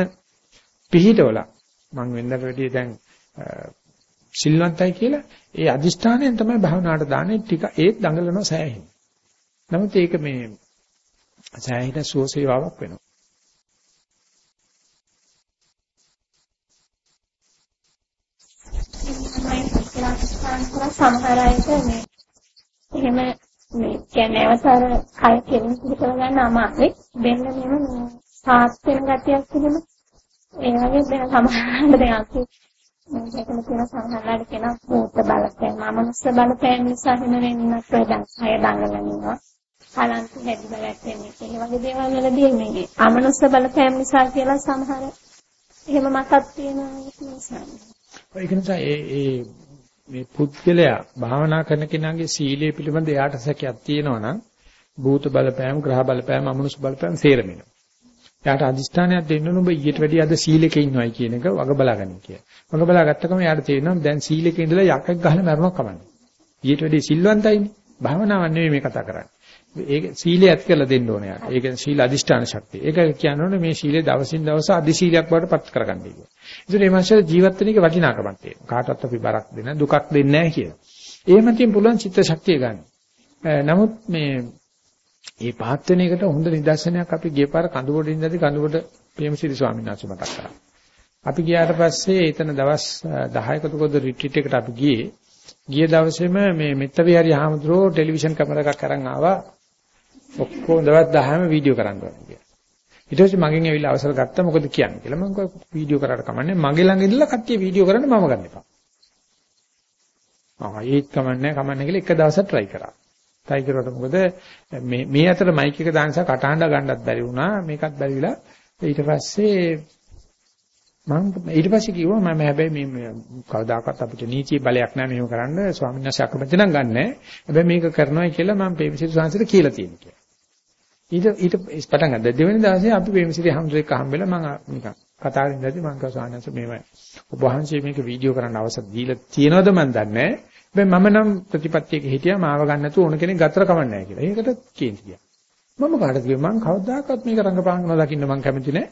පිළිහිටවලා මම වෙනදට වැඩිය දැන් සිල්වන්තයි කියලා ඒ අදිෂ්ඨානයෙන් තමයි භාවනාවට දාන්නේ ටික ඒත් දඟලනවා සෑහෙන. නමුත් ඒක මේ සෑහෙන සුවසේවාවක් වෙනවා. සමහර අයට මේ එහෙම මේ කියන්නේ අවසාර කය කෙලින් පිට කරගන්න අමාරුයි. දෙන්න මෙහෙම සාත් වෙන ගතියක් තිබුණා. ඒ වගේ දැන් සමහරවිට දැන් අපි මේකම කියන සමහරවිට කියන භූත බලපෑම, අමනුස්ස බලපෑම නිසා වෙන වෙනස් වෙනස් හය දඟලනවා. කලන්ත හැදි බලයක් වෙන්නේ. ඒ වගේ දේවල් වලදී මේ අමනුස්ස බලපෑම නිසා කියලා සමහර එහෙම මතක් තියෙනවා නිසා. ඒක නිසා ඒ ඒ මේ පුද්ගලයා භාවනා කරන කෙනාගේ සීලය පිළිබඳ එයාට සැකයක් තියෙනවා නම් භූත බලපෑම්, ග්‍රහ බලපෑම්, අමනුෂ්‍ය බලපෑම් සේරෙමිනවා. එයාට අදිෂ්ඨානයක් දෙන්න ඕන ඔබ ඊට වැඩිය අද සීලෙක ඉන්නවයි කියන එක වග බලාගන්න කිය. වග බලාගත්තකම එයාට තේරෙනවා දැන් සීලෙක ඉඳලා යකෙක් ගහලා මරනවා කමන්නේ. ඊට වැඩිය සිල්වන්තයිනේ. භාවනාවක් නෙවෙයි මේ කතා කරන්නේ. ඒක සීලය ඇත් කරලා දෙන්න ඕනේ යාට. ඒක සීල අදිෂ්ඨාන ශක්තිය. ඒක කියන්නේ මේ සීලය දවසින් දවස අධි සීලයක් බවට පත් කරගන්නයි කියන්නේ. ඒකට මේ මාසයේ ජීවත් වෙන එක වටිනාකමක් තියෙනවා. කාටවත් අපි බරක් දෙන්න දුකක් දෙන්නේ නැහැ කියලා. ඒ මතින් පුළුවන් චිත්ත ශක්තිය ගන්න. නමුත් මේ මේ පහත් වෙන එකට හොඳ නිදර්ශනයක් අපි ගිය පාර කඳුබොඩ ඉඳදී කඳුබොඩ ප්‍රේමසිරි ස්වාමීන් වහන්සේ මතක් කරා. අපි ගියාට පස්සේ එතන දවස් 10කට කොද රිට්‍රීට් එකට අපි ගියේ. ගිය දවසේම මේ මෙත්ත විහාරි හාමුදුරුවෝ ටෙලිවිෂන් කැමරා එකක් අරන් ආවා. ඔක්කොම දවස් 10ම වීඩියෝ කරන්න ඕනේ කියලා. ඊට පස්සේ මගෙන් ඇවිල්ලා අවසර ගත්තා මොකද කියන්නේ කියලා මම කිව්වා වීඩියෝ කරාට කමන්නේ මගේ ළඟ ඉඳලා කට්ටිය වීඩියෝ කරන්න මම ගන්න එපා. ආ ඒත් කමන්නේ කමන්නේ කියලා එක දවසක් try කරා. try කරුවට මොකද මේ මේ අතර මයික් එක දාන නිසා කටහඬ ගන්නත් බැරි වුණා මේකත් බැරිවිලා ඊට පස්සේ මම ඊට පස්සේ කිව්වා මම හැබැයි මේ කවදාකවත් අපිට නීති බලයක් නැහැ මෙහෙම කරන්න ස්වාමීන් වහන්සේ අකමැති නම් ගන්නෑ හැබැයි මේක කරනවා කියලා මම පේවිසිරි සංසාරේ කියලා තියෙනවා කියලා ඊට ඊට පටන් ගත්තා දෙවෙනි දවසේ අපි පේවිසිරි හම්දුරෙක් අහම්බෙලා මම නිකන් කතා කරගෙන ඉඳි මම කිව්වා ස්වාමීන් වහන්සේ මේව ඔබ වහන්සේ මේක වීඩියෝ කරන්න අවසර දීලා තියෙනවද මන් දන්නේ නැහැ මම නම් ප්‍රතිපත්තියක හිටියා මාව ගන්න නැතුව ඕන කෙනෙක් ගතර කමන්නේ නැහැ කියලා. ඒකට කේන්ති ගියා. මම කාටද කිව්වේ මං කවදාකවත් මේක රංගපාන දකින්න මං කැමති නැහැ.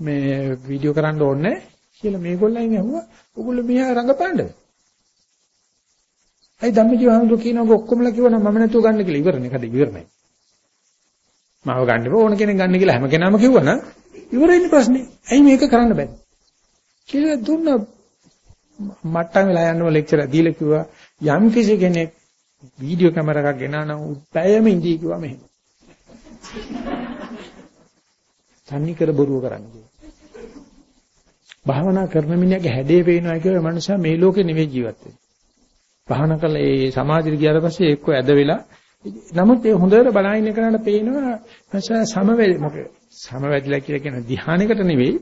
මේ වීඩියෝ කරන්න ඕනේ කියලා මේගොල්ලන් ඇහුවා. ඔගොල්ලෝ මෙහා රංගපාන්නද? අයි ධම්මජීව හඳු කියනවා ඔක්කොමලා කිව්වනම් මම නැතුව ගන්න කියලා ඉවරනේ. කද ඉවරනේ. මාව ගන්න ඕන කෙනෙක් ගන්න කියලා හැම කෙනාම කිව්වනම් ඉවරයිනේ ප්‍රශ්නේ. ඇයි මේක කරන්න බැරි? කියලා දුන්න මට්ටම් වෙලා යන්නම ලෙක්චර් දීලා කිව්වා යම් කිසි කෙනෙක් වීඩියෝ කැමරා එකක් ගෙනා නම් උත්පැයම ඉඳී කිව්වා මෙහෙම. තන්නේ කර බොරුව කරන්නේ. භාවනා කරන මිනිහගේ හැඩේ පේනවා කියල මනුස්සයා මේ ලෝකේ නෙවෙයි ජීවත් වෙන්නේ. භාවනා කළා ඒ සමාධිය ගියාට පස්සේ එක්ක ඇද වෙලා නමුත් ඒ හොඳට බලහින්න කරන්න පේනවා නැසා සමවැදි මොකද සමවැදිලා කියලා කියන ධ්‍යානයකට නෙවෙයි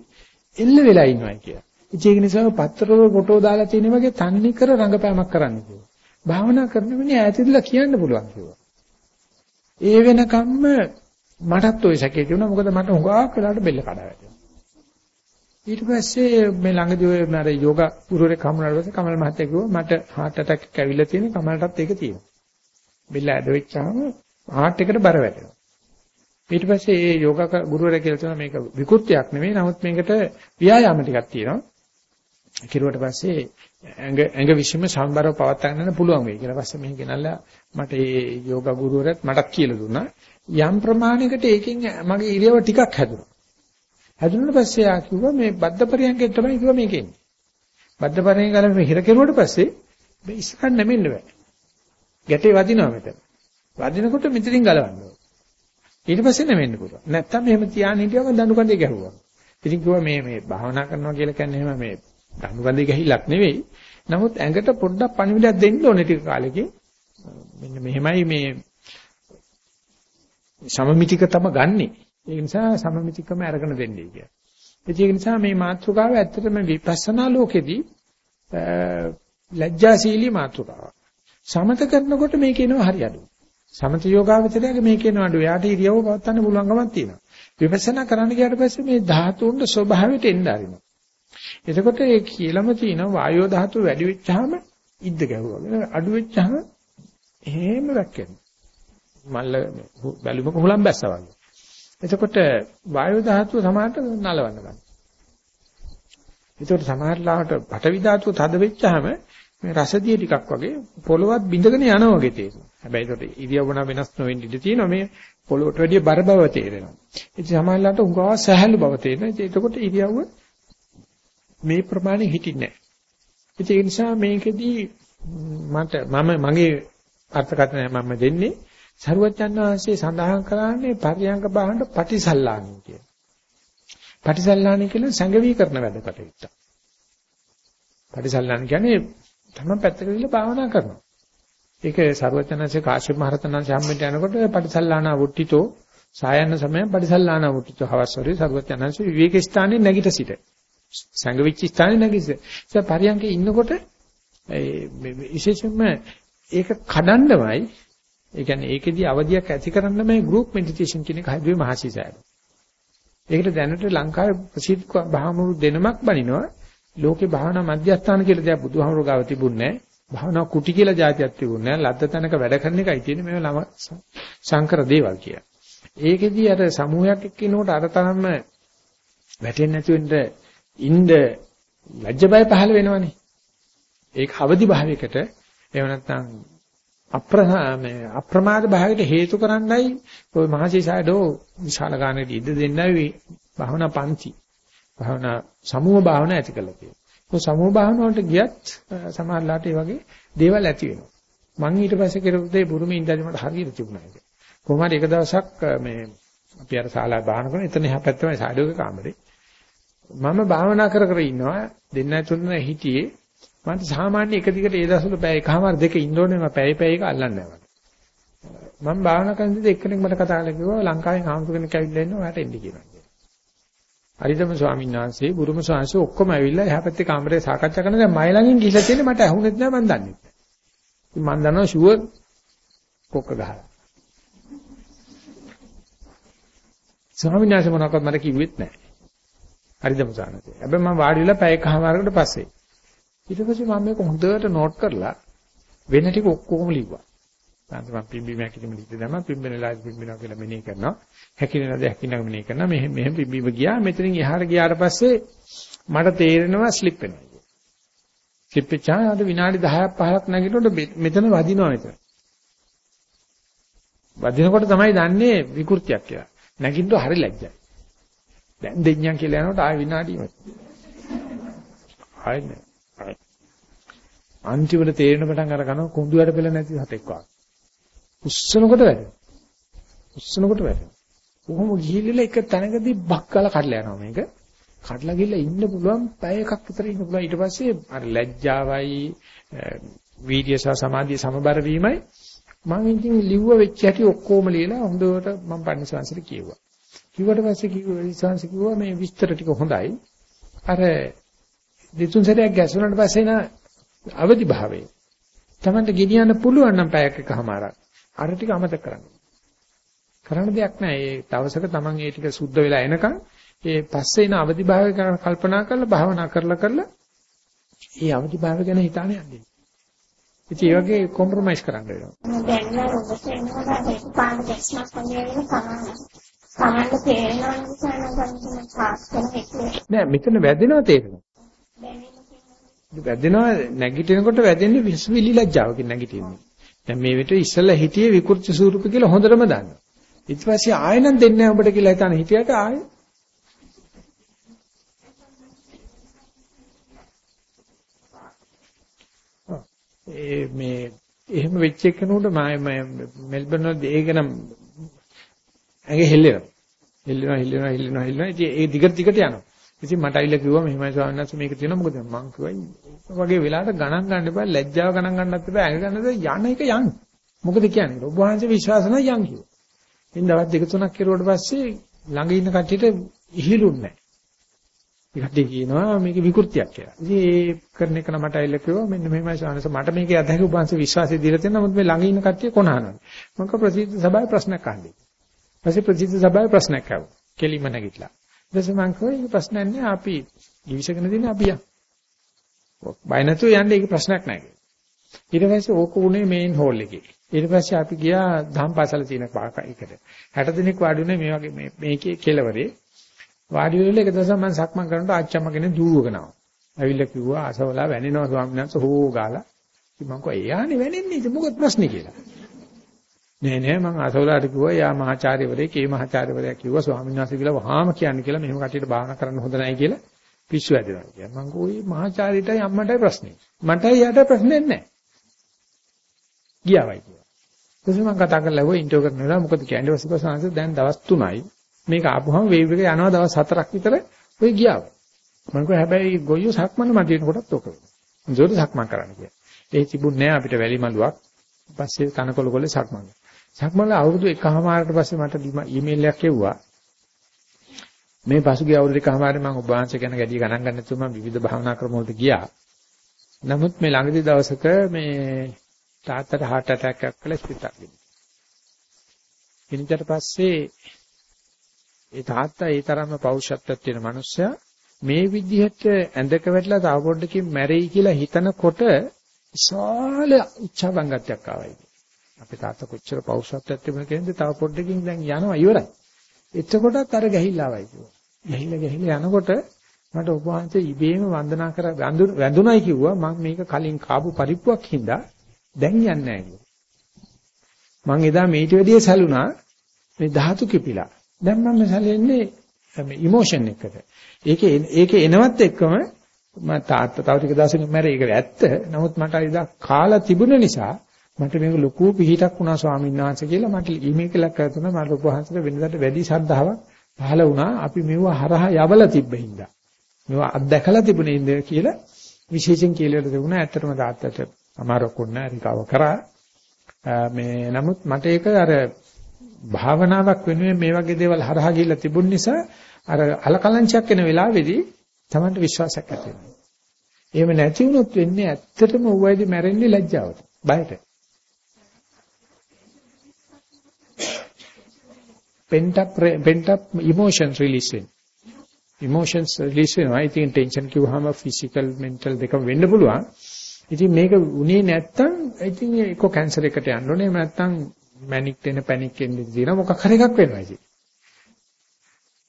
එල්ල වෙලා ඉන්නවා කියලා. ඒක නිසා පත්‍රවල ෆොටෝ දාලා තියෙන වගේ තන්නේ කර රංගපෑමක් කරන්න කිව්වා. භාවනා කරන මිනිහ ඈතින්දලා කියන්න පුළුවන් කිව්වා. ඒ වෙනකම්ම මටත් ওই සැකේ තිබුණා මොකද මට හුඟක් වෙලාවට බෙල්ල කඩා වැටෙනවා. ඊට පස්සේ මේ ළඟදී ඔය මම යෝගා ගුරුවරයෙක් හමුනාට පස්සේ කමල් මහත්තයා කිව්වා මට heart attack එක ඇවිල්ලා තියෙන කමලටත් ඒක තියෙනවා. බෙල්ල ඇද වෙච්චාම heart එකට බර වැටෙනවා. ඊට පස්සේ මේ යෝගා ගුරුවරයා කියලා තියෙනවා මේක විකෘතියක් නෙමෙයි නමුත් මේකට ව්‍යායාම ටිකක් තියෙනවා. කිරුවට පස්සේ ඇඟ ඇඟ විශ්ීම සම්බරව පවත් ගන්න පුළුවන් වෙයි කියලා. පස්සේ මෙහි ගෙනල්ලා මට මේ යෝගා ගුරුවරයාත් මටත් කියලා දුන්නා. යම් ප්‍රමාණයකට ඒකෙන් මගේ ඉරියව ටිකක් හැදුනා. හැදුනට පස්සේ ආ කිව්වා මේ බද්දපරියන්කෙන් තමයි කිව්වා මේකෙන්. බද්දපරියන් ගාලා මේ හිර කෙරුවට පස්සේ මේ ඉස්සරහට නැමෙන්න බෑ. ගැටේ වදිනවා මෙතන. වදිනකොට මෙතනින් ගලවන්න ඕන. ඊට පස්සේ නැමෙන්න පුළුවන්. නැත්තම් මෙහෙම තියාගෙන හිටියම දණු කඳේ ගැහුවා. ඉතින් කිව්වා මේ මේ භාවනා කරනවා කියලා කියන්නේ එහෙම මේ දණු කඳේ ගැහිලක් නෙවෙයි. නමුත් ඇඟට පොඩ්ඩක් පණිවිඩයක් දෙන්න ඕනේ ටික කාලෙකින්. මෙන්න මෙහෙමයි මේ සමමිතික තම ගන්නෙ. ඒ නිසා සමමිතිකම අරගෙන දෙන්නේ කියලා. ඒක නිසා මේ මාතෘකාව ඇත්තටම විපස්සනා ලෝකෙදී ලැජ්ජාශීලී මාතෘකාවක්. සමත කරනකොට මේක එනවා හරි අඩු. සමත යෝගාවචරයේ මේක එනවා අඩු. යාට ඉරියව්ව පවත්වන්න පුළුවන්කමක් තියෙනවා. විපස්සනා කරන්න ගියාට පස්සේ මේ ධාතුන්ගේ ස්වභාවයට එන්න ආරිනවා. එතකොට ඒ කියලම තියෙනවා වායෝ ධාතු වැඩි වෙච්චාම ඉද්ද ගැහුවා. අඩු වෙච්චාම එහෙම වැක්කෙනවා. මල්ල බැලුමක හුලම් බැස්සා වගේ. එතකොට වායු ධාතුව සමානට නලවන්න ගන්න. එතකොට සමහරලාට පඨවි ධාතුව තද වෙච්චාම මේ රසදිය ටිකක් වගේ පොළවත් බිඳගෙන යනවා වගේ තේරෙනවා. හැබැයි එතකොට ඉරියව්වන වෙනස් නොවෙන්න ඉඩ තියෙනවා මේ පොළොවට වැඩිය බර බව තේරෙනවා. ඉතින් සමහරලාට උගා සහැල්ලු බව තේරෙනවා. ඉතින් එතකොට ඉරියව්ව මේ ප්‍රමාණය හිටින්නේ නැහැ. ඒ නිසා මේකෙදී මට මම මගේ අර්ථකථනය මම දෙන්නේ සරුවච්චන් වහන්සේ සඳහන් කරන්නේ පරියංග බාහන්න පටිසල්ලාණි කියන. පටිසල්ලාණි කියන්නේ සංගවි කරන වැඩ කටයුත්ත. පටිසල්ලාණි කියන්නේ තමයි පැත්තකට ගිහලා භාවනා කරනවා. ඒක සරුවච්චන්සේ කාශ්‍යප මහ රහතන් සම්මෙට යනකොට පටිසල්ලාණා වුට්ටිතෝ සායන්න සමය පටිසල්ලාණා වුට්ටිතෝ හවස්වරේ සරුවච්චන්සේ විවේක ස්ථානයේ නැගිට සිට. සංගවිච්ච ස්ථානයේ නැගිට. ඒ පරියංගේ ඉන්නකොට විශේෂයෙන්ම ඒක කඩන්නමයි ඒ කියන්නේ ඒකෙදි අවධියක් ඇති කරන්න මේ ගෲප් මෙඩිටේෂන් කියන එක හදුවේ මහසිසාරද. ඒකට දැනට ලංකාවේ ප්‍රසිද්ධ භාවමුරු දෙනමක් බනිනවා. ලෝකේ භාවනා මධ්‍යස්ථාන කියලා දෙයක් බුදුහාමුදුරුවෝ ගාව තිබුණේ නැහැ. භාවනා කුටි කියලා જાතියක් තිබුණේ නැහැ. ලද්ද තැනක වැඩ කරන එකයි තියෙන්නේ මේ ළම සංකර දේවල් කියලා. ඒකෙදී අර සමූහයක් එක්කිනකොට අර තරම්ම වැටෙන්නේ නැති වෙන්න ඉන්න ලැජ්ජ බය පහළ වෙනවනේ. ඒක අවදි භාවයකට එහෙම නැත්නම් අප්‍රහාමේ අප්‍රමාද භාවයට හේතු කරන්නයි ওই මහසීසයඩෝ විශාල ගානට ඉඳ දෙන්නයි භවනා පන්ති භාවනා සමූහ භාවනා ඇති කළා කියලා. ඔය සමූහ භාවනා වලට ගියත් සමහරලාට ඒ වගේ දේවල් ඇති වෙනවා. මම ඊට පස්සේ කෙරුවේ බුරුමේ ඉඳලා මට හරියට තිබුණා ඒක. කොහොම හරි එක දවසක් මේ අපි අර ශාලා භාවනා කරන එතන එහා පැත්තේ සාඩෝගේ කාමරේ මම භාවනා කර කර ඉන්නවා දෙන්න තුන හිටියේ මට සාමාන්‍ය එක දිගට ඒ දවස්වල පැය එකමාර දෙක ඉන්න ඕනේ මම පැය පැය එක අල්ලන්නේ නැහැ මම භාවනා කරනකොට එක්කෙනෙක් මට කතා කරලා කිව්වා ලංකාවෙන් ආම්තු කෙනෙක් ඇවිල්ලා ඉන්නවා ඔයාට එන්න කියලා. හරිදම ස්වාමීන් වහන්සේ බුරුම ස්වාමීන් වහන්සේ ඔක්කොම ඇවිල්ලා එහා පැත්තේ කාමරේ සාකච්ඡා කරන දැන් මයි ළඟින් ගිහිල්ලා තියෙන්නේ මට ඇහුනෙත් නෑ මම දන්නේ නෑ. ඉතින් මම දන්නවා ෂුවර් කොක්ක ගහලා. ස්වාමීන් වහන්සේ මොනවක්වත් මට කිව්වෙත් නෑ. හරිදම ස්වාමීන් වහන්සේ. හැබැයි මම වාඩි වෙලා පැය එකමාරකට පස්සේ ඊට පස්සේ මම මේක හොඳට නෝට් කරලා වෙන ටික ඔක්කොම ලිව්වා. නැත්නම් මම පිම්බීම හැකිලිම ලිද්ද දැම්මා පිම්බෙන වෙලාවේ පිම්බිනවා කියලා මෙනෙහි කරනවා. හැකිලෙනද හැකිනම මෙනෙහි කරනවා. මෙහෙම මෙහෙම පිම්බීම ගියා. මෙතනින් එහාට ගියාට පස්සේ මට තේරෙනවා ස්ලිප් වෙනවා. ස්ලිප් වෙච්චා අද විනාඩි 10ක් 15ක් නැගිටිනකොට මෙතන වදිනවා මෙතන. වදිනකොට තමයි දන්නේ විකෘතියක් කියලා. නැගිටින්න හරි ලැජ්ජයි. දැන් දෙඤ්ඤම් කියලා යනකොට ආය විනාඩියම. ආයෙත් අන්තිමට තේරෙන පටන් අර ගන්නවා කුඳුයට පෙළ නැති හතෙක් වගේ. උස්සනකොට වැඩ. උස්සනකොට වැඩ. කොහොම ගිහිල්ලා එක තැනකදී බක්කලා කඩලා යනවා මේක. කඩලා ගිහිල්ලා ඉන්න පුළුවන් පැය එකක් විතර ඉන්න පුළුවන්. ඊට පස්සේ අර ලැජ්ජාවයි වීර්ය සහ සමාධිය සමබර වීමයි මම ඉතින් ලිව්ව වෙච්ච හැටි ඔක්කොම ලියලා හොඳට මම පන්සිංශට කිව්වා. කිව්වට පස්සේ කිව්වා ඉස්සන්ස කිව්වා මේ විස්තර ටික හොඳයි. අර දෙතුන් සැරයක් ගැසුණාට පස්සේ න අවදි භාවයේ. Tamanට ගෙනියන්න පුළුවන් නම් පැයක් එකමාරක්. අර ටික අමතක කරන්න. කරන්න දෙයක් නැහැ. ඒ දවසක Taman ඒ ටික සුද්ධ වෙලා එනකන් ඒ පස්සේ එන අවදි භාවය ගැන කල්පනා කරලා භාවනා කරලා කරලා ඒ අවදි භාවය ගැන හිතාන යන්නේ. ඉතින් ඒ වගේ කොම්ප්‍රොමයිස් කරන්න වෙනවා. දැන් නම් ඔබට එනවා ඒක පාන දැක්මක් වගේ සමානයි. සමානට තේරෙනවා නිසා. නෑ මෙතන වැදෙනවා තේරෙනවා. වැදෙනවා නැගිටිනකොට වැදෙන්නේ විශ්විලි ලැජ්ජාවකින් නැගිටින්නේ. දැන් මේ විතර ඉස්සෙල්ලා හිටියේ විකෘති ස්වරූප කියලා හොඳටම දන්නවා. ඊට පස්සේ ආයෙ නම් දෙන්නේ නැහැ ඔබට කියලා හිතාන හිටියට ආයෙ ඒ මේ එහෙම වෙච්ච එකනොට මම මෙල්බන් වල ඒක නම් ඇඟ හෙල්ලෙනවා. හෙල්ලෙනවා හෙල්ලෙනවා හෙල්ලෙනවා හෙල්ලෙනවා. ඉතින් ඒ දිගට දිගට යනවා. ඉතින් මට අයිල කිව්වා මෙහෙමයි ස්වාමීන් වහන්සේ මේක තියෙනවා මොකද මං කිව්වා වගේ වෙලාවට ගණන් ගන්න එපා ලැජ්ජාව ගණන් ගන්නත් එපා ඇඟ ගන්නද යන එක යන්. මොකද කියන්නේ? ඔබ වහන්සේ විශ්වාස නැහැ යන් කිව්වා. ඉතින් දවස් දෙක තුනක් කෙරුවට පස්සේ ළඟ ඉන්න කට්ටියට ඉහිලුන්නේ නැහැ. කට්ටිය කියනවා මේක විකෘතියක් කියලා. ඉතින් ඒ කරන එක මට ඇවිල්ලා කිව්වා මෙන්න මෙහෙමයි ශානස මට මේකේ අධ්‍යක්ෂ උපන්ස විශ්වාසය දීලා තියෙනවා නමුත් මේ ළඟ ඉන්න කට්ටිය කොනහනවා. මම කව ප්‍රසිද්ධ සභාවේ ප්‍රශ්නයක් අහන්නේ. ඊපස්සේ ප්‍රසිද්ධ සභාවේ ප්‍රශ්නයක් ආවා. කෙලිම නැගිටලා. ඊපස්සේ මම කිව්වා ඒක ප්‍රශ්නයක් නෑ අපි ඉවිසගෙන දින අපි යන්න. බය නැතුව යන්න ඒක ප්‍රශ්නයක් නෑ කියලා. ඊට පස්සේ ඕක උනේ මේන් හෝල් එකේ. ඊට පස්සේ අපි ගියා දහම් පාසල තියෙන පාකයකට. 60 දිනක් වාඩි වුණේ මේ වගේ මේ මේකේ කෙලවරේ වාඩි වෙලා එක දවසක් මම සක්මන් කරනකොට ආච්චම්ම කෙනෙක් දුවගෙන ආවා. ඇවිල්ලා කිව්වා අසවලා වැනෙනවා ස්වාමීන් වහන්සේ හෝ ගාලා. ඉතින් මම කිව්වා එයානේ වැනෙන්නේ ඉතින් මොකද ප්‍රශ්නේ කියලා. නෑ නෑ මම අසවලාට කිව්වා යා මහාචාර්යවරයෙක් ඒ මහාචාර්යවරයා කිව්වා ස්වාමීන් වහන්සේ කියලා වහාම කියන්නේ කියලා මෙහෙම කටියට භාවනා කරන්න හොඳ නැහැ කියලා පිස්සු ඇදෙනවා කියලා. මම කිව්වා මේ මහාචාර්යටයි අම්මටයි ප්‍රශ්නේ. මටයි යාට ප්‍රශ්නේ නැහැ. ගියාවයි කිව්වා. ඊට පස්සේ මම කතා කරලා ඇහුවා ඉන්ටර්වයුව කරනවා මොකද කියන්නේ වසිපසාංශ දැන් දවස් 3යි මේක ආපුවම වේව් එක යනවා දවස් 4ක් විතර ඔය ගියාව. මම කිව්වා හැබැයි ගොයියෝ සක්මන මැදින කොටත් ඔක වෙනවා. ජෝඩ සක්මන් කරන්න කියලා. ඒ තිබුණේ නැහැ අපිට වැලි මලුවක්. පස්සේ තනකොළ කොල්ලේ සක්මන්. සක්මන්ල අවුරුදු එකහමාරකට පස්සේ මට ඊමේල් එකක් එව්වා. මේ පසුගිය අවුරුදු එකහමාරේ මම ඔබ වහන්සේ ගැන ගැඩිය ගණන් ගන්න නැතුව මම විවිධ භාවනා ක්‍රම වලට ගියා. නමුත් මේ ළඟදී දවසක මේ තාත්තට heart attack එකක් කළා ස්පිතාලෙ. ඉනිකට පස්සේ ඒ තාත්තා ඒ තරම්ම පෞරුෂත්වයක් තියෙන මනුස්සයා මේ විදිහට ඇඳක වැටලා තව පොඩ්ඩකින් මැරෙයි කියලා හිතනකොට විශාල ඉච්ඡාබංගත්වයක් ආවයි. අපේ තාත්තා කොච්චර පෞරුෂත්වයක් තිබුණ කෙනෙක්ද තව පොඩ්ඩකින් දැන් යනවා ඉවරයි. එතකොටත් අර ගැහිලා ආවයි කිව්වා. ගැහිලා ගැහිලා යනකොට මට ඔබ වහන්සේ ඉබේම වන්දනා කර වැඳුනයි කිව්වා මම මේක කලින් කාපු පරිප්පුවක් හින්දා දැන් යන්නේ නැහැ කිව්වා. මං එදා මේට වැඩිය සැලුනා මේ ධාතු කිපිලා. දැන් මම සැලෙන්නේ මේ ඉමෝෂන් එකට. ඒකේ ඒකේ එනවත් එක්කම මම තාත්තා තව ටික දවසකින් මැරෙයි ඒක ඇත්ත. නමුත් මට අයිදා කාලා තිබුණ නිසා මට මේක ලොකු පිහිටක් වුණා ස්වාමීන් වහන්සේ කියලා මට ඊමේල් එකක් කරතුනා මට උපහාසයට වෙනදාට වැඩි ශ්‍රද්ධාවක් පහළ වුණා. අපි මෙව හරහා යවලා තිබ්බින්දා. මේව අත්දැකලා තිබුණේ ඉඳ කියලා විශේෂයෙන් කියලා තිබුණා. ඇත්තටම තාත්තට අමාරුක් වුණා රිකව කරා. මේ නමුත් මට ඒක අර භාවනාවක් වෙනුවෙන් මේ වගේ දේවල් හරහා ගිහිල්ලා තිබුණ නිසා අර අලකලංචයක් වෙන වෙලාවේදී Tamanට විශ්වාසයක් ඇති වෙනවා. එහෙම නැති වුණොත් වෙන්නේ ඇත්තටම ඌවයිදී මැරෙන්නේ ලැජ්ජාවට, බයට. Pent up pent up emotions release වෙන. emotions release වෙනවා. I think tension කිව්වහම physical mental දෙකම වෙන්න පුළුවන්. ඉතින් මේක උනේ නැත්තම් ඉතින් ඒක කැන්සර් එකට යන්න ඕනේ. එහෙම නැත්තම් මැනික් වෙන පැනික් වෙන්න දින මොකක් හරි එකක් වෙනවා ඉතින්.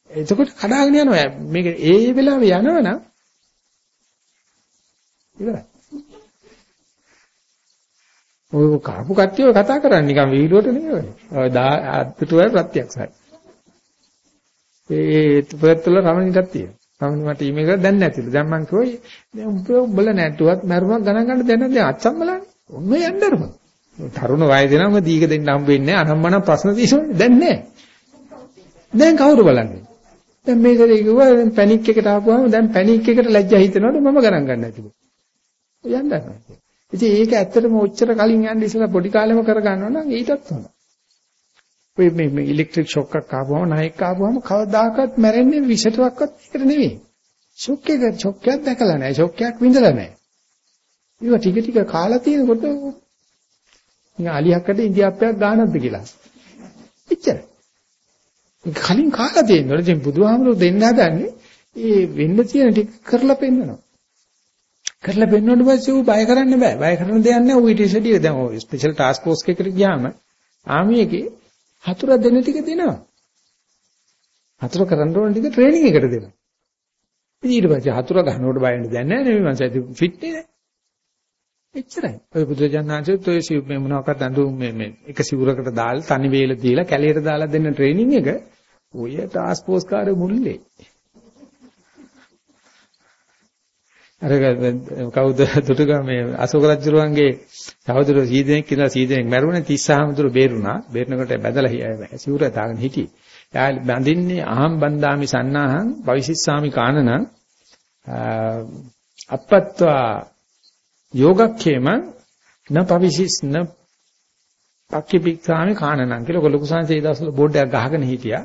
එතකොට කඩාගෙන යනවා. මේක ඒ වෙලාවේ යනවනම් ඉවරයි. ඔය කාපු කට්ටිය කතා කරන්නේ නිකන් වීඩියෝට නෙවෙයි. ඔය අද්දුටුවයි ප්‍රත්‍යක්ෂයි. ඒ පෙරතුල රමණීටක් තියෙනවා. රමණී මට ඊමේල් එකක් දැන් නැතිලු. දැන් මං කිව්වයි දැන් උඹ නැටුවත් මරුමක් ගණන් ගන්න දැන දැන් අච්චම්මලානේ. ඔන්න යන්නරම. තරුණ වයසේ නම් දීක දෙන්න හම්බ වෙන්නේ අනම්මනම් ප්‍රශ්න තියෙන්නේ දැන් නෑ. දැන් කවුරු බලන්නේ? දැන් මේ සැරේ කිව්වා දැන් පැනික් එකට ආපුවාම දැන් පැනික් එකට ලැජ්ජා හිතෙනවද මම ගණන් ගන්න නැතිලු. යන්න ඉතින් ඒක ඇත්තටම ඔච්චර කලින් යන්න ඉස්සලා පොඩි කාලෙම කරගන්නවා නම් ඊටත් හොඳයි. ඔය මේ මේ ඉලෙක්ට්‍රික් ෂොක් එකක් ආවම නයික් ආවම කවදාකවත් මැරෙන්නේ විෂටවත් එකට නෙවෙයි. ෂොක් එක ෂොක් එකක් දැකලා නැහැ. ෂොක් එකක් විඳලා නැහැ. ඒක ටික ටික කාලා තියෙනකොට නිකන් අලියක්කට ඉන්දියාප්පයක් ගන්නවද කියලා. එච්චරයි. කලින් කාලා තියෙනවා. ඉතින් බුදුහාමුදුරු දෙන්න හදන්නේ ඒ වෙන්න තියෙන ටික කරලා පෙන්නනවා. කරලා පෙන්වන්න පස්සේ ඌ බය කරන්න බෑ. බය කරන දෙයක් නෑ. ඌ ඊට ඉස්සෙල්ලා දැන් ඔය ස්පෙෂල් ටාස්ක් ෆෝස් එකකට ගියාම ආමි එකේ හතුර දෙන ටික දෙනවා. හතුර කරන්න ඕන ටික ට්‍රේනින් එකට දෙනවා. ඊට පස්සේ හතුර ගන්නකොට බය වෙන්න දෙයක් නෑ නේ මං සයිද ෆිට් නේ. එච්චරයි. ඔය බුදුජානනාංශයත් ඔය සිව් මේ මොනවාක්වත් අඳු මේ මේ එක සිවුරකට දාලා තනි වේල දීලා කැලේට දාලා දෙන්න ට්‍රේනින් එක ඔය ටාස්ක් ෆෝස් කාර්ය මුල්ලේ. අර කවුද දුටුගම මේ අශෝක රජුරුවන්ගේ සහෝදර සීදෙනෙක් කියලා සීදෙනෙක් මැරුණේ 30 හමුදුර බේරුණා. බේරනකොට බැදලා සිවුර දාගෙන හිටියේ. එයා බඳින්නේ අහම් බන්දාමි සන්නාහං භවිෂිස්සාමි කානනං අපත්වා යෝගක්ඛේම න පවිසිස් න පක්ඛිපික්ඛාමි කානනං කියලා ලොකු සංසේ දවස්වල බෝඩ් එකක් ගහගෙන හිටියා.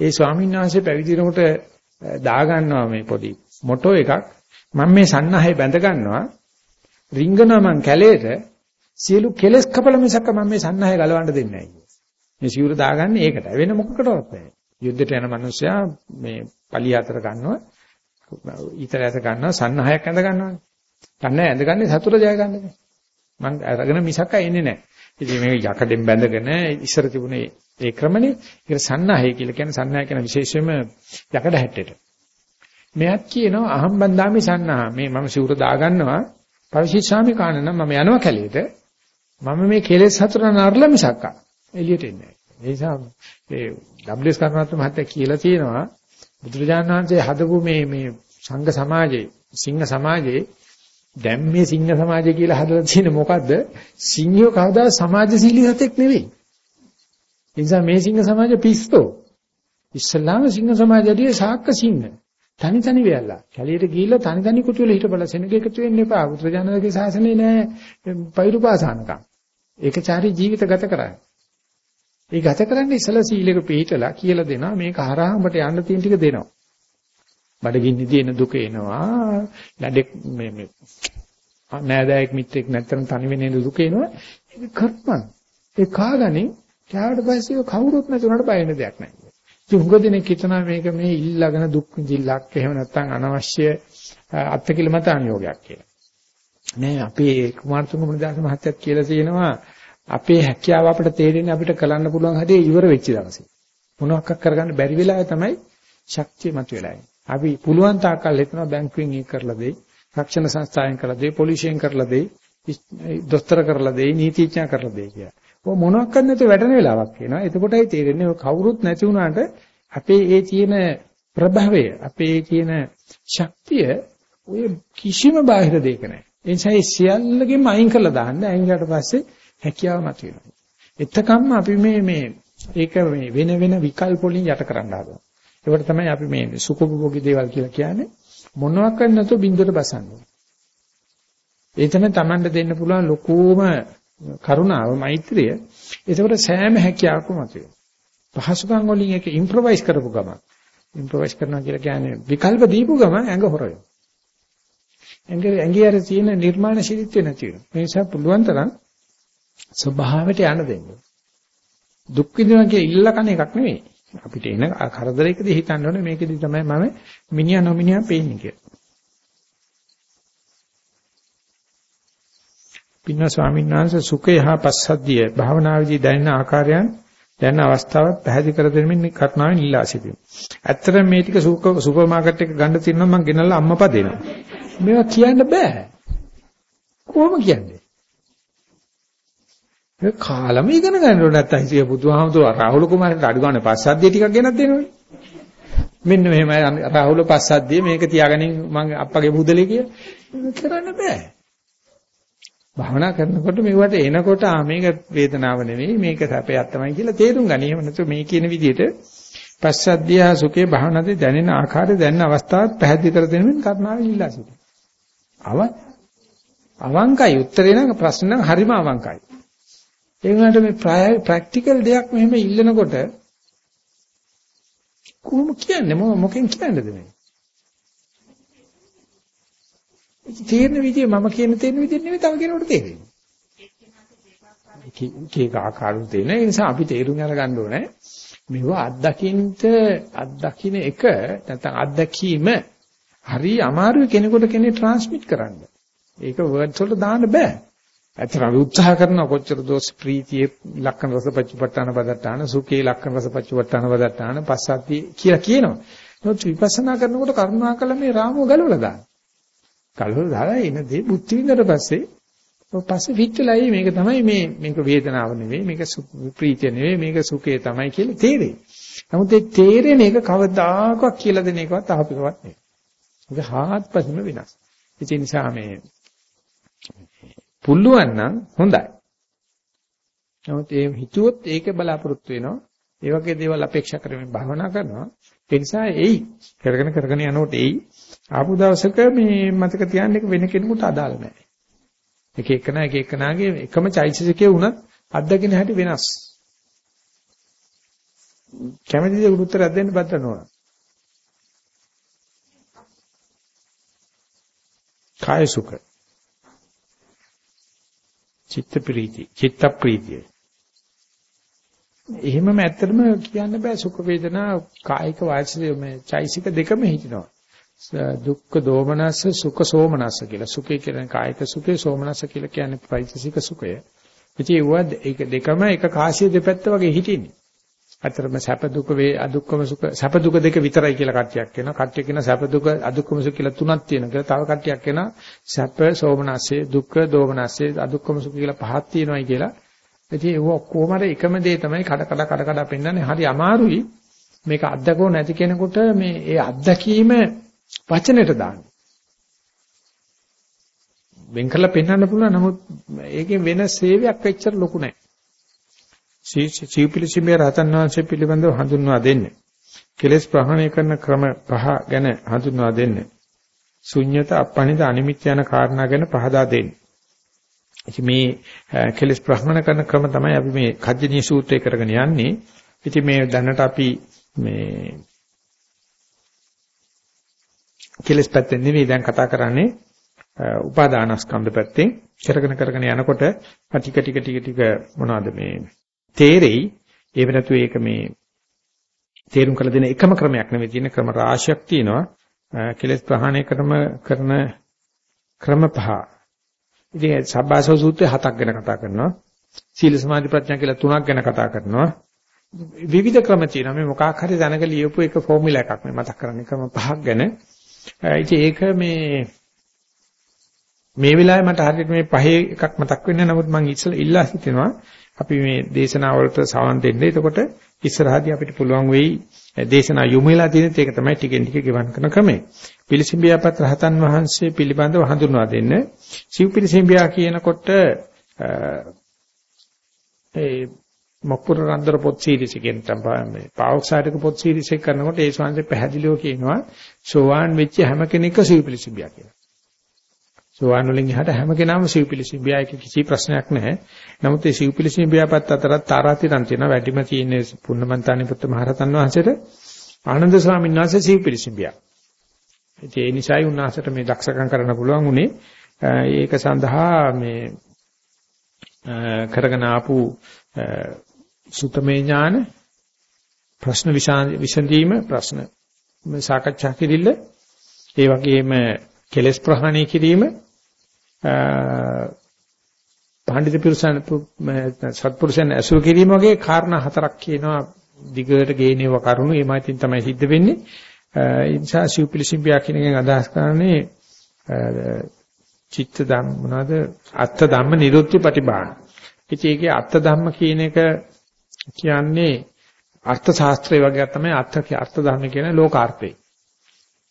ඒ ස්වාමීන් වහන්සේ පැවිදි වෙනකොට දා ගන්නවා මේ පොඩි මොටෝ එකක්. මම මේ සන්නහේ බැඳ ගන්නවා. රිංගනවා මං කැලේට සියලු කෙලස් කපල මිසක් මම මේ සන්නහේ ගලවන්න දෙන්නේ නැහැ. මේ සිවුර දාගන්නේ ඒකට. වෙන මොකකටවත් නැහැ. යුද්ධයට යන මිනිස්සයා මේ පලිය අතර ගන්නවා. ඊතර ඇත ගන්නවා සන්නහයක් ඇඳ ගන්නවානේ. ගන්න ඇඳගන්නේ සතුට ජය ගන්නනේ. මං අරගෙන මිසක් එන්නේ නැහැ. ඉතින් මේ යකඩෙන් බැඳගෙන ඉස්සර තිබුණේ ඒ ක්‍රමනේ. ඒක සන්නහය කියලා කියන්නේ සන්නහය කියන විශේෂයෙන්ම යකඩ හැට්ටෙට. මෙයක් කියනවා අහම් බන්දාමි සන්නහ. මේ මම සිවුර දාගන්නවා. පවිශිෂාමි කාණන මම යනවා කැලේට. මම මේ කෙලෙස් හතර නරල මිසක් එළියට එන්නේ නැහැ. ඒ නිසා ඒ WS කරුණාත්ම මහත්තයා කියලා තියෙනවා බුදුරජාණන් වහන්සේ හදපු මේ මේ සංඝ සමාජයේ සිංහ සමාජයේ දැන් මේ සිංහ සමාජය කියලා හදලා තියෙන මොකද්ද? සිංහයෝ කවදා සමාජශීලී සතෙක් නෙවෙයි. ඒ නිසා මේ සිංහ සමාජය පිස්සෝ. ඉස්ලාම සිංහ සමාජයදී ශාක්ක සිංහ. තනි තනි වෙලා. කැලියට ගිහිල්ලා තනි තනි කුටි වල හිටබල සෙනග එකතු වෙන්න එපා. බුදුරජාණන්ගේ ශාසනයේ නෑ පෛරුපාසනකම්. ඒකචාරී ජීවිත ගත කරන්නේ. ඒ ගත කරන්නේ ඉසල සීලෙක පිළිහිටලා කියලා දෙනවා මේක හරහා උඹට යන්න තියෙන ටික දෙනවා. බඩගින්නි තියෙන දුක එනවා. ලැඩෙක් මේ මේ නෑදෑයෙක් මිත්‍රෙක් නැත්තම් තනි වෙන දුක එනවා. ඒක කර්මං. ඒ කාගනේ කෑවට පස්සේ කවුරුත් නැතුනට බය වෙන දෙයක් නැහැ. ඉතින් උඟ දෙනෙක් හිතනවා මේක මේ ඉල්ලගෙන දුක් විඳිල්ලක් එහෙම නැත්තම් අනවශ්‍ය අත්කිලමතාන් යෝගයක් කියලා. නෑ අපේ කුමාරතුංග මුනිදාස මහත්තයත් කියලා තියෙනවා අපේ හැකියාව අපිට තේරෙන්නේ අපිට කරන්න පුළුවන් හැටි ඉවර වෙච්ච දවසේ. මොනවක් කරගන්න බැරි වෙලාවේ තමයි ශක්තිය මතුවලා එන්නේ. අපි පුළුවන් තාක්කල් හිතනවා බැංකුවෙන් ඒක කරලා දෙයි, රක්ෂණ සංස්ථාවෙන් කරලා දෙයි, පොලිසියෙන් කරලා දෙයි, දොස්තර කරලා දෙයි, නීතිඥයා කරලා දෙයි කියලා. ඔය මොනවක් නැතුව වැටෙන වෙලාවක් එනවා. එතකොටයි තේරෙන්නේ ඔය කවුරුත් නැති වුණාට අපේ ඒ තියෙන ප්‍රභවය, අපේ ඒ තියෙන ශක්තිය ඔය කිසිම බාහිර දෙයක නැහැ. ඒ නිසා ඒ සියල්ලගෙම අයින් කරලා දාන්න. අයින් කරලා පස්සේ හැකියාව මතුවෙනවා. එතකම්ම අපි මේ මේ ඒක මේ වෙන වෙන විකල්ප වලින් යට කරන්න හදනවා. ඒකට තමයි අපි මේ සුඛභෝගී දේවල් කියලා කියන්නේ මොනවක් නැතුව බින්දුවට බසන්නේ. ඒ තමයි Tamanට දෙන්න පුළුවන් ලොකෝම කරුණාව මෛත්‍රිය. ඒකෝට සෑම හැකියාවකම මතුවේ. පහසුකම් වලින් ඒක ඉම්ප්‍රොවයිස් කරපු ගමන් ඉම්ප්‍රොවයිස් කරනවා කියලා කියන්නේ විකල්ප දීපු ගමන් ඇඟ හොරයි. ඇඟේ ඇඟේ අර තියෙන නිර්මාණශීලීත්වය නැති වෙනවා. මේ නිසා පුළුවන් තරම් ස්වභාවයට යන්න දෙන්න. දුක් විඳිනවා කිය ඉල්ල කන එකක් නෙවෙයි. අපිට එන කරදරයකදී හිතන්න ඕනේ මේකෙදි තමයි මම මිනිහා නොමිනිහා පේන්නේ කියලා. පින්න ස්වාමීන් වහන්සේ සුඛය හා පස්සද්ධිය භාවනාවේදී දැනෙන ආකාරයන් දැනෙන අවස්ථාවත් පැහැදිලි කර දෙමින් කරුණාවෙන් ඉල්ලා සිටිනවා. ඇත්තටම මේ ටික සුපර් මාකට් එක ගන්න තියෙනවා මම ගෙනල්ලා අම්මපා දෙනවා. මේවා කියන්න බෑ. කොහොම කියන්නේ? ඒ කාලම ඉගෙන ගන්න ඕනේ නැත්තම් ඉතින් බුදුහාමුදුරුවෝ රාහුල කුමාරට අඩු ගන්න පස්සද්ධිය ටිකක් ගෙනත් දෙනවනේ. මෙන්න මෙහෙමයි රාහුල පස්සද්ධිය මේක තියාගනින් මම අප්පගේ බුදලේ කිය. කරන්න බෑ. භාවනා කරනකොට මේවට එනකොට ආ මේක වේදනාව නෙවෙයි මේක සැපයක් තමයි කියලා තේරුම් ගනි. එහෙම නැතු මේ කියන විදිහට පස්සද්ධිය සුඛේ භාවනාවේ දැනෙන ආකාරය දැනෙන අවස්ථාවත් පැහැදිලි කර දෙන්න කරුණාවෙන් ඉල්ලා සිටිනවා. අව අවංකයි උත්තරේ නම් ප්‍රශ්න නම් හරිම අවංකයි. ඒ වුණාට මේ ප්‍රැක්ටිකල් දෙයක් මෙහෙම ඉල්ලනකොට කොහොම කියන්නේ මොකෙන් කියන්නේද මේ? තේරෙන විදිය මම කියන තේරෙන විදිය නෙවෙයි තව කෙනෙකුට තේරෙන්නේ. කීක ආකාරයෙන් තේරෙන ඒ නිසා අපි තේරුම් අරගන්න ඕනේ මේව අත්දකින්ට අත්දකින්න එක නැත්නම් අත්දැකීම හරි අමාරුයි කෙනෙකුට කෙනෙක් ට්‍රාන්ස්මිට් කරන්න. ඒක වර්ඩ්ස් වලට දාන්න බෑ. ඇත්තට අපි උත්සාහ කරන කොච්චර දෝස් ප්‍රීතියේ ලක්ෂණ රසපච්චපට්ඨාන පදත්තාන සුඛේ ලක්ෂණ රසපච්චපට්ඨාන පදත්තාන පස්සද්ධි කියලා කියනවා. නමුත් විපස්සනා කරනකොට කරුණාකර මේ රාමෝ ගලවලා දාන්න. ගලවලා දාලා එන දේ බුද්ධි විඳලා පස්සේ පස්සේ පිටලයි මේක තමයි මේ මේක වේදනාව නෙවෙයි මේක ප්‍රීතිය නෙවෙයි මේක සුඛය තමයි කියලා තේරෙයි. නමුත් ඒ තේරෙන එක කවදාකවත් කියලා දෙන එකවත් අහපිකවත් නෙවෙයි. ඒක හාත්පසම වෙනස්. ඒ නිසා මේ පුළුවන් නම් හොඳයි. නමුත් ඒ හිතුවොත් ඒක බලාපොරොත්තු වෙනවා. ඒ වගේ දේවල් අපේක්ෂා කරමින් භාවනා කරනවා. ඒ නිසා එයි කරගෙන කරගෙන යනකොට එයි ආපු දවසක මේ මතක තියාගන්න එක වෙන කෙනෙකුට අදාළ නැහැ. එක එකනා එක එකනාගේ එකම චෛතසිකයේ වුණත් අත්දකින්න හැටි වෙනස්. කැමැති දේ උත්තරයක් දෙන්න බද්දන ඕන. කාය සුඛ චිත්ත ප්‍රීති චිත්ත ප්‍රීතිය එහෙමම ඇත්තටම කියන්න බෑ සුඛ වේදනා කායික වාචික මේ චෛසික දෙකම හිටිනවා දුක්ඛ දෝමනස්ස සුඛ සෝමනස්ස කියලා සුඛය කියන්නේ කායික සුඛය සෝමනස්ස කියලා කියන්නේ ප්‍රයිසික සුඛය ඉතින් ඒක දෙකම එක කාසිය දෙපැත්ත වගේ හිටින්නේ අතරම සැප දුක වේ අදුක්කම සුඛ සැප දුක දෙක විතරයි කියලා කට්ටියක් කියනවා. කට්ටිය කියන සැප දුක අදුක්කම සුඛ කියලා තුනක් තියෙනවා කියලා. තව කට්ටියක් කියනවා සැප සෝමනස්සේ දුක්ඛ දෝමනස්සේ අදුක්කම සුඛ කියලා පහක් තියෙනවායි කියලා. ඉතින් ඒක ඔක්කොම එකම දේ තමයි කඩ කඩ කඩ කඩ පෙන්වන්නේ. හරි අමාරුයි. මේක අත්දකෝ නැති කෙනෙකුට මේ ඒ අත්දැකීම වචනෙට දාන්න. වෙන් කරලා පෙන්වන්න පුළුවන්. නමුත් ඒකේ වෙන සේවයක් වෙච්චර ලොකු නැහැ. සීපිලිසිමේ රහතන් වහන්සේ පිළිබඳව හඳුන්වා දෙන්නේ. කෙලෙස් ප්‍රහාණය කරන ක්‍රම පහ ගැන හඳුන්වා දෙන්නේ. ශුන්්‍යත අපනිත අනිමිත්‍ය යන කාරණා ගැන පහදා දෙන්නේ. ඉතින් මේ කෙලෙස් ප්‍රහාණය කරන ක්‍රම තමයි අපි මේ කජ්ජනීය සූත්‍රය කරගෙන යන්නේ. ඉතින් මේ දැනට අපි මේ කෙලෙස් පැත්තෙන් නෙවෙයි දැන් කතා කරන්නේ උපාදානස්කන්ධ පැත්තෙන් කරගෙන කරගෙන යනකොට ටික ටික ටික ටික මොනවද මේ තේරෙයි ඒ වෙනතු ඒක මේ තේරුම් කළ දෙන එකම ක්‍රමයක් නෙවෙයි තියෙන ක්‍රම රාශියක් තියෙනවා කෙලෙස් ප්‍රහාණය කරන කරන ක්‍රම පහ ඉතින් සබ්බාසව සූත්‍රය හතක් ගැන කතා කරනවා. සීල සමාධි ප්‍රඥා කියලා තුනක් ගැන කතා කරනවා. විවිධ ක්‍රම තියෙනවා. මේ මොකක් හරි දැනග ලියපු එක ෆෝමියුලා එකක් මේ මතක් කරන්නේ. ක්‍රම පහක් ගැන. ඉතින් ඒක මේ මේ වෙලාවේ මට හරියට මේ පහේ එකක් මතක් වෙන්නේ නමුත් මම ඉස්සෙල්ලා ඉල්ලා හිටිනවා අපි මේ දේශනාවලට සවන් දෙන්න. එතකොට ඉස්සරහදී අපිට පුළුවන් වෙයි දේශනා යොමු වෙලා තියෙන ඒක තමයි ටිකෙන් ටික ගෙවන් කරන ක්‍රමය. පිළිසිඹියාපත් රහතන් වහන්සේ පිළිබඳව හඳුන්වා දෙන්න. සිව් පිළිසිඹියා කියනකොට ඒ මොක්පුර රන්දර පොත් සීරීස් එකෙන් තමයි පාවොක්සාරික පොත් සීරීස් එක කරනකොට ඒ ශාන්සේ පැහැදිලිව කියනවා සෝවාන් වෙච්ච හැම කෙනෙක්ම සිව් පිළිසිඹියා කියලා. සෝවාන් වලින් එහාට හැම කෙනාම සිව්පිලිසිඹියා එක කිසි ප්‍රශ්නයක් නැහැ. නමුත් ඒ සිව්පිලිසිඹියාපත් අතරත් තාරාතිරම් තියෙනවා. වැඩිම තියෙන්නේ පුන්නමන්තානි පුත්ත මහරතන් වහන්සේට ආනන්ද ස්වාමීන් වහන්සේ සිව්පිලිසිඹියා. ඒ නිසායි උන්වහන්සේට මේ දක්ෂකම් කරන්න පුළුවන් උනේ. ඒක සඳහා මේ කරගෙන ආපු සුතමේ ඥාන ප්‍රශ්න විසඳීම ප්‍රශ්න සාකච්ඡා කිරිල්ල ඒ වගේම කෙලස් ප්‍රහාණය කිරීම පඬිතු පිරිසන් සත්පුරුෂයන් ඇසුරු කිරීම වගේ කාරණා හතරක් කියනවා. දිගට ගේනේව කරුණු. ඒ මාතින් තමයි සිද්ධ වෙන්නේ. ඒ නිසා සිව්පිලිසිම්බියා කියන එකෙන් අදහස් කරන්නේ චිත්ත ධම්ම මොනවාද? අත්ත ධම්ම නිරුත්ති ප්‍රතිබාන ඉතින් ඒකේ අත්ත ධම්ම කියන එක කියන්නේ අර්ථ ශාස්ත්‍රය වගේ තමයි අර්ථ අර්ථ ධර්ම කියන ලෝකාර්ථය.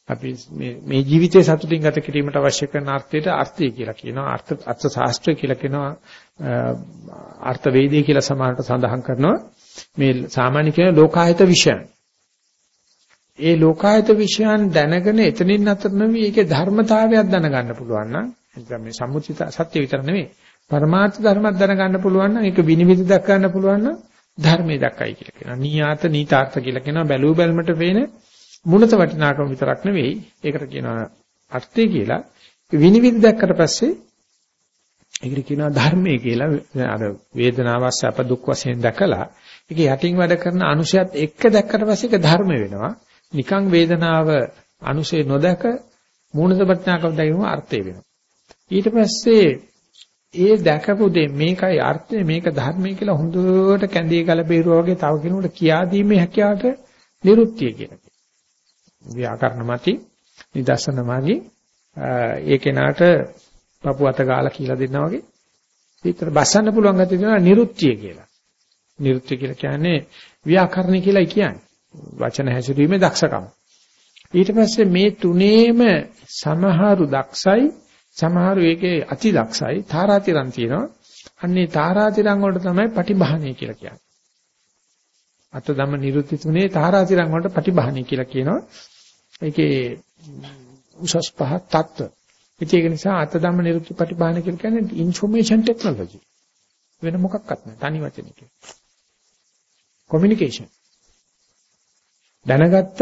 අපි මේ මේ ජීවිතේ සතුටින් ගත කිරීමට අවශ්‍ය කරන අර්ථයට අර්ථය කියලා කියනවා අර්ථ අර්ථ ශාස්ත්‍රය කියලා කියනවා අර්ථ වේදේ කියලා සමානට සඳහන් කරනවා මේ සාමාන්‍ය කියන ලෝකායත විෂයන් ඒ ලෝකායත විෂයන් දැනගෙන එතනින් අතර නොවි ඒකේ ධර්මතාවයක් දැනගන්න පුළුවන් නම් එතන මේ සම්මුති සත්‍ය විතර නෙවෙයි. පරමාර්ථ ධර්මයක් දැනගන්න පුළුවන් නම් ඒක විනිවිද දක් ගන්න පුළුවන් නම් ධර්මයේ දක්කයි කියලා කියනවා. නීයාත නීතාර්ථ කියලා කියනවා. බැලූ බැලමට පේන මුණත වටිනාකම විතරක් නෙවෙයි. ඒකට කියනවා අර්ථය කියලා. විනිවිද දැක්කට පස්සේ ඒකට කියනවා ධර්මයේ කියලා. අර වේදනාව සැප දුක් වශයෙන් දැකලා ඒක යටින් වැඩ කරන අනුශයත් එක්ක දැක්කට පස්සේ ඒක ධර්ම වෙනවා. නිකං වේදනාව අනුශේ නොදක මූණත වටිනාකම දැකීම අර්ථය වෙනවා. ඊට පස්සේ ඒ දැකපු දේ මේකයි අර්ථය මේක ධර්මය කියලා හොඳට කැඳේ ගලපේරුවා වගේ තව කෙනෙකුට කියා දීමේ හැකියාවට නිරුක්තිය කියලා කියනවා. ව්‍යාකරණ මතී නිදර්ශන මාගේ ඒ කෙනාට පපු අත ගාලා කියලා දෙන්නා වගේ විතර බස්සන්න පුළුවන් ගැතිය දෙනවා නිරුක්තිය කියලා. නිරුක්තිය කියලා කියන්නේ ව්‍යාකරණ කියලායි කියන්නේ. වචන හැසිරීමේ දක්ෂකම. ඊට පස්සේ මේ තුනේම සමහරු දක්ෂයි සමහරු ඒකේ අති දක්ෂයි තාරාතිරම් තියෙනවා. අන්නේ තාරාතිරම් වලට තමයි පටිභාණය කියලා කියන්නේ. අත ධම්ම නිරුත්ති තුනේ තාරාතිරම් වලට පටිභාණය කියලා කියනවා. ඒකේ උසස් පහ තත්ත්ව. ඒක නිසා අත ධම්ම නිරුක්ති පටිභාන කියලා කියන්නේ ইনফরমේෂන් ටෙක්නොලොජි. වෙන මොකක්වත් නෑ තනි වචනයක. කොමියුනිකේෂන්. දැනගත්තත්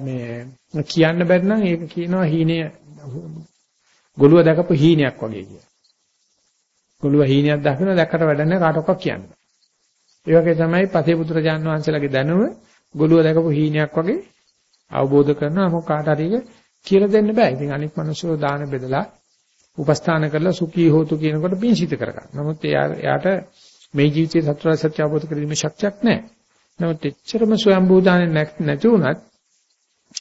මේ කියන්න බැරි නම් ඒක කියනවා හීනය ගොළුව දැකපු හීනයක් වගේ කියලා. ගොළුව හීනයක් දකින්න දැක්කට වැඩ නැහැ කාටවත් කියන්න. ඒ වගේ තමයි පසේ පුත්‍රජාන් වහන්සේලාගේ දැනුම ගොළුව දැකපු හීනයක් වගේ අවබෝධ කරනවා මොක කාට හරි කියලා දෙන්න බෑ. ඉතින් අනික් මිනිස්සු දාන බෙදලා උපස්ථාන කරලා සුඛී හෝතු කියනකොට පිංසිත කරගන්න. නමුත් එයාට මේ ජීවිතයේ සත්‍ය සත්‍ය අවබෝධ කිරීමේ ශක්තියක් නැහැ. නමුත් එච්චරම ස්වයම්බූ දාන්නේ නැති වුණත්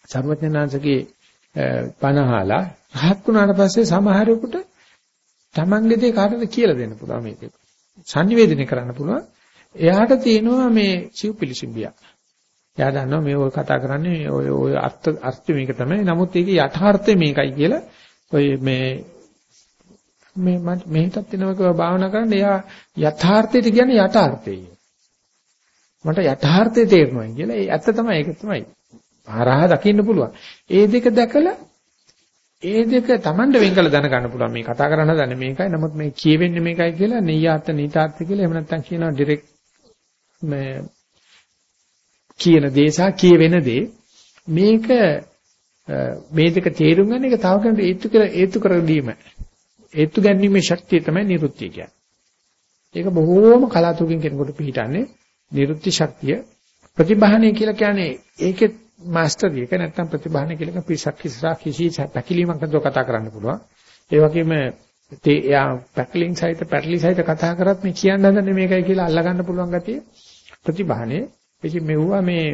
සර්වඥාන්සේගේ පනහලා රහත් වුණාට පස්සේ සමහරෙකුට තමන්ගේ දේ කාටද කියලා දෙන්න පුළුවන් මේක. සංනිවේදනය කරන්න පුළුවන්. එයාට තියෙනවා මේ සිව්පිලිසිම්බිය. එයා දන්නවා මේ ඔය කතා කරන්නේ ඔය ඔය අර්ථ අර්ථ මේක තමයි. නමුත් ඒකේ යථාර්ථය මේකයි කියලා ඔය මේ මේ මෙහෙටත් එනවක භාවනා කරන්න එයා යථාර්ථයට කියන්නේ යථාර්ථය. මට යථාර්ථය තේරෙනවා කියලා. ඒ ඇත්ත තමයි ඒක තමයි. හරහා දකින්න පුළුවන්. ඒ දෙක දැකලා ඒ දෙක Tamanට වෙන් කළ දැනගන්න පුළුවන් මේ කතා කරන්න දන්නේ මේකයි නමුත් මේ කියවෙන්නේ මේකයි කියලා නියාත නිතාර්ථ කියලා එහෙම නැත්නම් කියනවා ඩිරෙක්ට් මේ කියන දේ සහ කියවෙන දේ මේක මේ දෙක තේරුම් ගන්න එක තව කෙනෙකුට ඒත්තු කර ඒත්තු කර දීම ඒත්තු ගැනීමේ ශක්තිය තමයි නිරුත්ති කියන්නේ. ඒක බොහෝම කලාතුරකින් කෙනෙකුට පිළිටන්නේ නිරුත්ති ශක්තිය ප්‍රතිබහණය කියලා කියන්නේ ඒකේ මාස්ටර් එක නැත්තම් ප්‍රතිභාන කියලා පිරිසක් ඉස්සරහා කිසි පැකිලීමක් නැතුව කතා කරන්න පුළුවන්. ඒ වගේම තේ යා පැකිලින් සහිත පැටලි සහිත කතා කරත් මේ කියන්න හදන්නේ මේකයි කියලා අල්ලා ගන්න පුළුවන් ගතිය ප්‍රතිභානේ. ඉතින් මෙවුවා මේ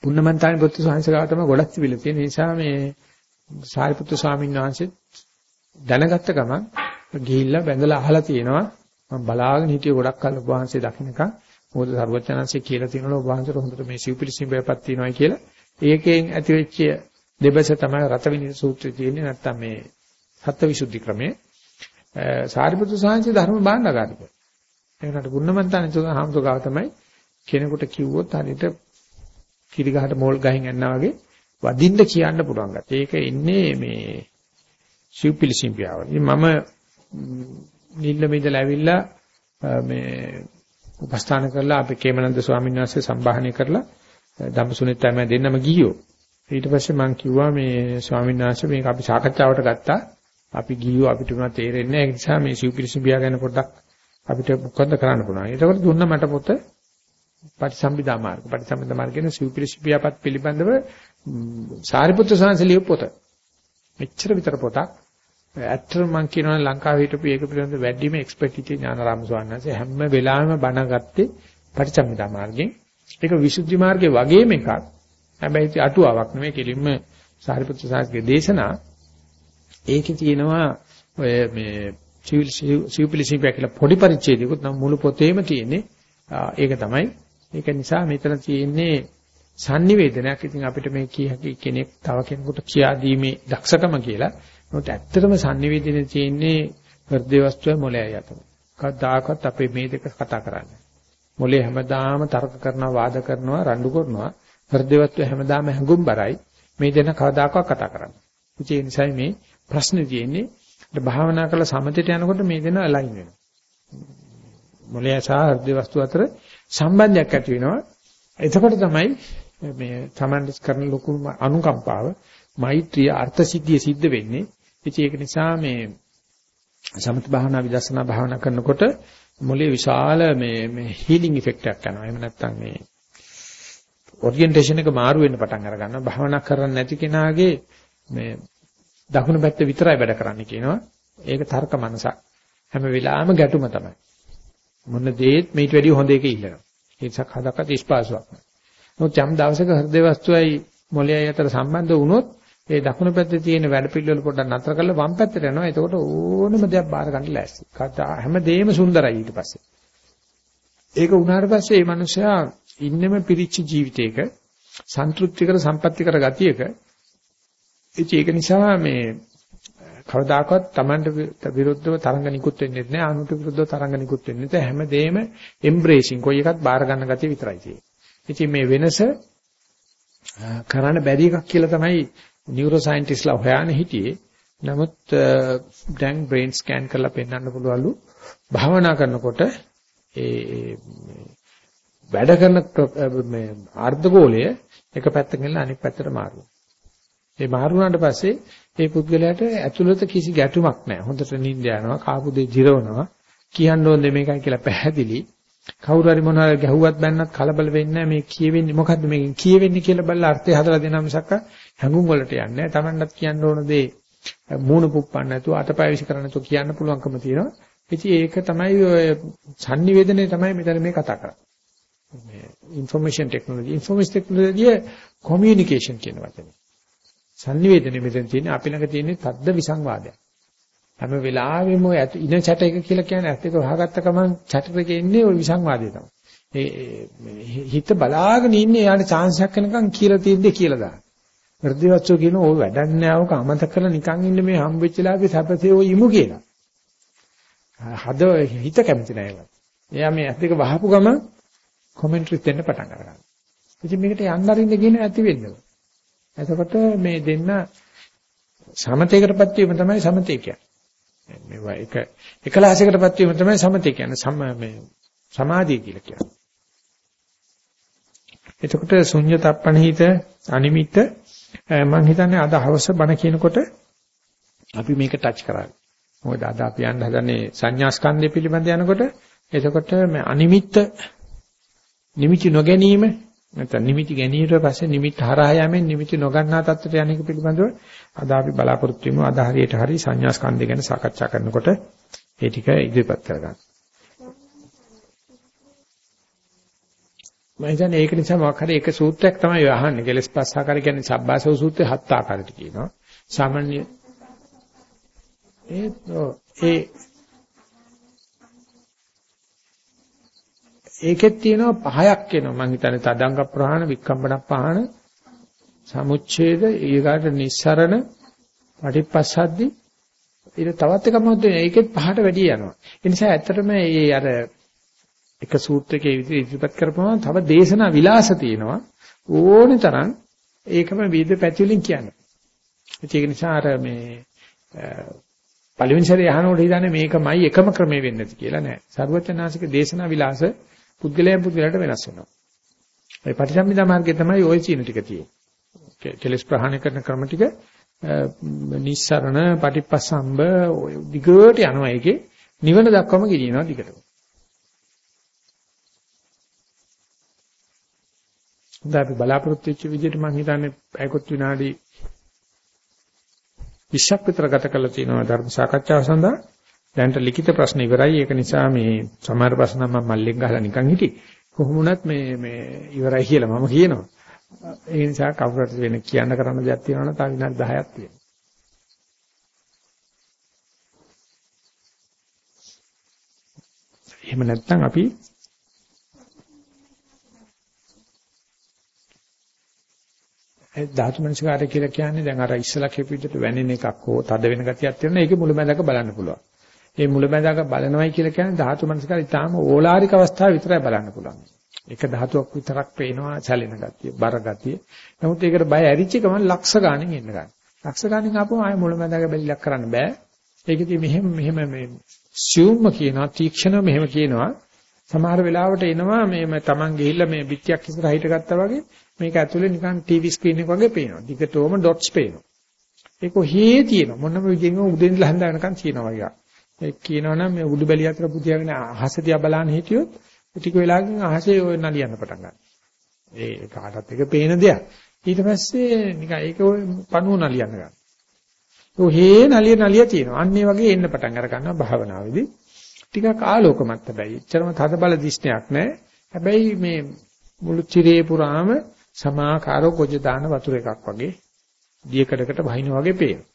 පුන්නමන්තානි පුත්තු සංසගාව තමයි ගොඩක් තිබිලා තියෙන නිසා මේ සාරිපුත්තු ස්වාමීන් වහන්සේ දැනගත්ත ගමන් ගිහිල්ලා බැඳලා අහලා තියෙනවා මම බලාගෙන හිටිය ගොඩක් කල් වහන්සේ දකින්නකම් මොකද සර්වඥාන්සේ කියලා තියෙනවා ඔබ වහන්සේට හොඳට මේ සිව්පිලිසිම් බයපත් තියෙනවා කියලා. ඒකෙන් ඇතිවෙච්ච දෙබස තමයි රතවිනි සූත්‍රයේ තියෙන්නේ නැත්තම් මේ සත්‍යවිසුද්ධි ක්‍රමයේ. සාරිපුත්‍ර සාංශේ ධර්ම භාණ්ඩකාරික. ඒකට ගුණමන්තානේ තුන හාමුදුරුවෝ තමයි කෙනෙකුට කිව්වොත් හරියට කිරි ගහට මෝල් ගහින් යනවා වගේ වදින්න කියන්න පුළුවන් ගැට. ඒක ඉන්නේ මේ සිව්පිලිසිම් පියාවල. මම නිල්ල මෙදලා ඇවිල්ලා මේ උපස්ථාන කරලා අපි කේමනන්ද ස්වාමීන් වහන්සේ සම්භාහණය කරලා ධම්මසුනිත් තමයි දෙන්නම ගියෝ. ඊට පස්සේ මම කිව්වා මේ ස්වාමීන් වහන්සේ මේක අපි සාකච්ඡාවට ගත්තා. අපි ගියෝ අපිට උනා තේරෙන්නේ නැහැ. ඒ නිසා මේ සිව්පිරිසු බියා ගැන පොඩ්ඩක් අපිට මොකද්ද කරන්න පුළුවන්. ඒකවල දුන්න මට පොත පටිසම්භිදා මාර්ග. පටිසම්භිදා මාර්ග කියන සිව්පිරිසු බියාපත් පිළිබඳව සාරිපුත්‍ර සාංශලිය පොත. මෙච්චර විතර පොතක්. ඇත්තටම මම කියනවා ලංකාවේ හිටපු ඒක පිළිබඳ වැඩිම එක්ස්පර්ට් හිටියේ ඥානාරාම ස්වාමීන් වහන්සේ හැම වෙලාවෙම බණ ගත්තේ පටිච්චසමුප්පාද මාර්ගයෙන්. ඒක විසුද්ධි මාර්ගයේ වගේම එකක්. හැබැයි ඒක අටුවාවක් නෙමෙයි කෙලින්ම සාරිපුත්‍ර සාස්ත්‍රයේ දේශනා. ඒකේ තියෙනවා ඔය මේ සිව්පිලිසිපිය කියලා පොඩි පරිච්ඡේදයකුත් නම් මුළු පොතේම තියෙන්නේ ඒක තමයි. ඒක නිසා මෙතන තියෙන්නේ sannivedanayak ඉතින් අපිට මේ කිය හැකි කෙනෙක් තව කෙනෙකුට කියා දීමේ දක්ෂකම කියලා නමුත් ඇත්තටම sannivedanaye තියෙන්නේ හෘද වස්තුවේ මොලේයි අතර. කවදාකවත් අපේ මේ දෙක කතා කරන්නේ. මොලේ හැමදාම තර්ක කරනවා, වාද කරනවා, රණ්ඩු කරනවා. හෘද වස්තුවේ හැමදාම හැඟුම් බරයි. මේ දෙන කවදාකවත් කතා කරන්නේ. ඒ නිසායි මේ ප්‍රශ්නේ තියෙන්නේ භාවනා කරලා සමතේට යනකොට මේ දෙන අලයින් වෙනවා. මොළය සහ හෘද වස්තු අතර සම්බන්ධයක් ඇති වෙනවා. එතකොට තමයි මේ තමන්ස් කරන ලොකු අනුකම්පාව මෛත්‍රිය අර්ථ සිද්ධිය සිද්ධ වෙන්නේ. ඉතින් ඒක නිසා මේ සමත භාවනා විදර්ශනා භාවනා කරනකොට මොලේ විශාල මේ මේ හීලින් ඉෆෙක්ට් එකක් යනවා. එහෙම නැත්නම් මේ ඔරියන්ටේෂන් එක මාරු වෙන්න පටන් අර ගන්නවා. භාවනා කරන්නේ නැති කෙනාගේ මේ දකුණු පැත්ත විතරයි වැඩ කරන්න කියනවා. ඒක තර්ක මනසක්. හැම වෙලාවෙම ගැටුම තමයි. මොන දේත් මේට වැඩිය හොඳ එක ඉල්ලනවා. ඒ නිසා කදකට ඉස්පාසුවක් නැහැ. නමුත් යම් දවසක හෘද වස්තුවයි මොළයයි අතර සම්බන්ධ වුණොත් ඒ දකුණු පැත්තේ තියෙන වැඩ පිළිවෙල පොඩ්ඩක් නතර කරලා වම් පැත්තට යනවා. එතකොට ඕනම දෙයක් බාර ගන්න ලෑස්ති. කතා හැමදේම සුන්දරයි ඊට පස්සේ. ඒක වුණාට පස්සේ මේ මනුස්සයා ඉන්නෙම පිරිච්ච ජීවිතයක සන්තුෂ්ටිකර සම්පත්‍තිකර ගතියක ඒක නිසා මේ කවදාකවත් Tamanට විරුද්ධව තරංග නිකුත් වෙන්නේ නැහැ අනුට විරුද්ධව තරංග නිකුත් වෙන්නේ නැහැ හැමදේම එම්බ්‍රේසින් කොයි එකත් බාර ගන්න ගතිය විතරයි තියෙන්නේ. ඉතින් මේ වෙනස කරන්න බැරි එකක් කියලා තමයි නියුරෝ සයන්ටිස්ලා හොයාගෙන හිටියේ. නමුත් දැන් බ්‍රේන් ස්කෑන් කරලා පෙන්වන්න පුළුවන්ලු භාවනා කරනකොට ඒ වැඩ කරන මේ අර්ධගෝලය එක පැත්තකින් අනෙක් පැත්තට මාරුවා. ඒ මාරු වුණාට පස්සේ ඒ පුද්ගලයාට ඇතුළත කිසි ගැටුමක් නැහැ. හොඳට නිින්ද යනවා, කාපු දෙය ජිරවනවා, කියන්න ඕනේ මේකයි කියලා පැහැදිලි. කවුරු හරි මොනවා ගැහුවත් බැන්නත් කලබල වෙන්නේ නැහැ. මේ කියවෙන්නේ මොකද්ද මේකෙන් කියවෙන්නේ කියලා බලලා අර්ථය හදලා දෙනවා මිසක් හැඟුම් වලට යන්නේ නැහැ. Tamannත් කියන්න ඕන දේ මූණ පුප්පන්න නැතුව අතපය විසි කරන්න නැතුව කියන්න පුළුවන්කම තියෙනවා. ඉතින් ඒක තමයි ඔය sannivedanaye තමයි මෙතන මේ කතා කරන්නේ. මේ information technology information technology communication කියන වචනේ. Sannivedanaye මෙතන තියෙන්නේ අපි ළඟ තියෙන්නේ තද්ද විසංවාදයක්. හැම වෙලාවෙම ඔය ඉන චැට එක කියලා කියන්නේ ඇත්ත එක වහගත්ත ගමන් චැටර් එකේ ඉන්නේ ওই විසංවාදය තමයි. ඒ හිත බලාගෙන ඉන්නේ යාට chance එකක් වෙනකන් කියලා තියෙද්දි කියලා දාන්න. වෘද්ධිවත්සෝ කියන ඕ වැඩක් නෑ ඕක අමතක කරලා නිකන් ඉන්න මේ හම්බෙච්චලාගේ සැපසේ ඔය ඉමු කියලා. හද හිත කැමති නෑ ඒවා. එයා මේ ඇත්ත එක වහපු ගමන් කමෙන්ටරිස් දෙන්න පටන් ගන්නවා. ඉතින් මේකට යන්න අරින්න කියන ඇති වෙන්නේ. එතකොට මේ දෙන්න සමතේකටපත් වීම තමයි සමතේ කියන්නේ. මේවා එක එකලාසයකටපත් වීම තමයි සමතේ කියන්නේ. සම මේ සමාධිය කියලා කියන්නේ. එතකොට ශුන්්‍යතප්පණහිත අනිමිත්ත මම හිතන්නේ අද හවස බණ කියනකොට අපි මේක ටච් කරා. මොකද අද අපි යන්න හදන්නේ සංඥා ස්කන්ධය පිළිබඳ යනකොට එතකොට මේ අනිමිත්ත නිමිති නොගැනීම නැත්නම් නිමිති ගැනීමට පස්සේ නිමිති හරහා යෑමෙන් නිමිති නොගන්නා තත්ත්වයට යන එක පිළිබඳව අද අපි බලාපොරොත්තු වෙමු අද හරියට හරි සංඥා ස්කන්ධය ගැන සාකච්ඡා කරනකොට ඒ ටික ඉදිරිපත් කරගන්න. මම හිතන්නේ ඒක නිසා මොකක් හරි එක සූත්‍රයක් තමයි ඔය අහන්නේ. කෙලස් පස් ආකාර කියන්නේ සබ්බාසව සූත්‍රය හත් ආකාරයට කියනවා. සාමාන්‍ය ඒ ඒ ඒකෙත් තියෙනවා පහයක් එනවා. මම හිතන්නේ තදංග ප්‍රහාණ වික්කම්බන පහණ සමුච්ඡේද ඊගාට නිස්සරණ පටිපස්සද්දි. ඊට තවත් එකක් මොකද ඒකෙත් පහට වැඩි යනවා. ඒ නිසා ඇත්තටම මේ අර එක සූත්‍රයක ඉදිරිපත් කරපුවම තව දේශනා විලාස තියෙනවා. ඕනේ තරම් ඒකම විවිධ පැති වලින් කියන්නේ. ඒක නිසා අර මේ පළවෙනි සැරේ අහනකොට හිතන්නේ මේකමයි එකම ක්‍රමේ වෙන්නේ නැති කියලා නෑ. සර්වචනාසික දේශනා විලාස පුද්ගලයන් පුද්ගලයාට වෙනස් වෙනවා. ඒ පටිසම්භිදා මාර්ගයේ තමයි ওই චීන ටික තියෙන්නේ. කෙලස් ප්‍රහාණය කරන ක්‍රම ටික නිස්සරණ පටිපස්සම්බ දිගට යනවා ඒකේ නිවන දක්වම ගෙනියනවා දිගටම. හොඳයි අපි බලාපොරොත්තු වෙච්ච විදිහට මම හිතන්නේ පැයකොත් විනාඩි 20ක් විතර ගත කරලා තියෙනවා ධර්ම සාකච්ඡාව සඳහා. දැන්ට ලිඛිත ප්‍රශ්න ඉවරයි. ඒක නිසා මේ සමහර ප්‍රශ්න මම මල්ලෙන් ගහලා නිකන් හිටි. කොහොම වුණත් මේ මේ ඉවරයි කියලා මම කියනවා. ඒ නිසා කවුරුත් වෙන කියන්න කරන්න දෙයක් තියෙනවා නම් තව විනාඩි 10ක් තියෙනවා. එහෙම නැත්නම් අපි ඒ ධාතු මනසකාරය කියලා කියන්නේ දැන් අර ඉස්සලා කියපු විදිහට වැනෙන එකක් හෝ තද වෙන ගතියක් තියෙනවා. ඒකේ මුලැමැදක බලන්න පුළුවන්. මේ මුලැමැදක බලනවයි කියලා කියන්නේ ධාතු මනසකාරය ඊටාම ඕලාරික අවස්ථාව විතරයි බලන්න පුළුවන්. එක ධාතුවක් විතරක් පේනවා සැලෙන ගතිය, බර ගතිය. නමුත් ඒකට බය ඇරිච්ච ගමන් ලක්ෂ ගාණෙන් එන්න ගන්න. ලක්ෂ ගණන් ආපුවම ආයෙ මුලමඳාක බැලිලක් කරන්න බෑ. ඒකදී මෙහෙම මෙහෙම මේ සියුම්ම කියනවා තීක්ෂණ මෙහෙම කියනවා සමහර වෙලාවට එනවා මේ තමන් ගිහිල්ලා මේ පිටියක් ඉස්සරහ හිටගත්තා වගේ මේක ඇතුලේ නිකන් ටීවී ස්ක්‍රීන් එක වගේ පේනවා. දිගටම ඩොට්ස් පේනවා. ඒක ඔහේ තියෙනවා. මොනම විදිහෙම උදෙන් ඉඳලා හඳනකම් තියෙනවා වගේ. ඒ කියනවනම් මේ උඩු බැලිය අතර පුතියගෙන අහස දිහා බලන්න හිටියොත් ටික වෙලාවකින් අහසේ ඔය නලියන්න පටන් ගන්නවා. ඒ කාටත් එක පේන දෙයක්. ඊට පස්සේ නිකන් ඒක ඔය පණුව නලියන්න ගන්නවා. ඔහේ නලිය නලිය තියෙනවා. අන්න ඒ වගේ එන්න පටන් අර ගන්නවා භාවනාවේදී. ටිකක් ආලෝකමත් හැබැයි. එච්චරම තද බල දිස්නයක් නැහැ. හැබැයි මේ මුළු චිරේ පුරාම සමාකාරෝ ගොජ දාන වතුර එකක් වගේ දියකඩකට වහින වගේ පේනවා.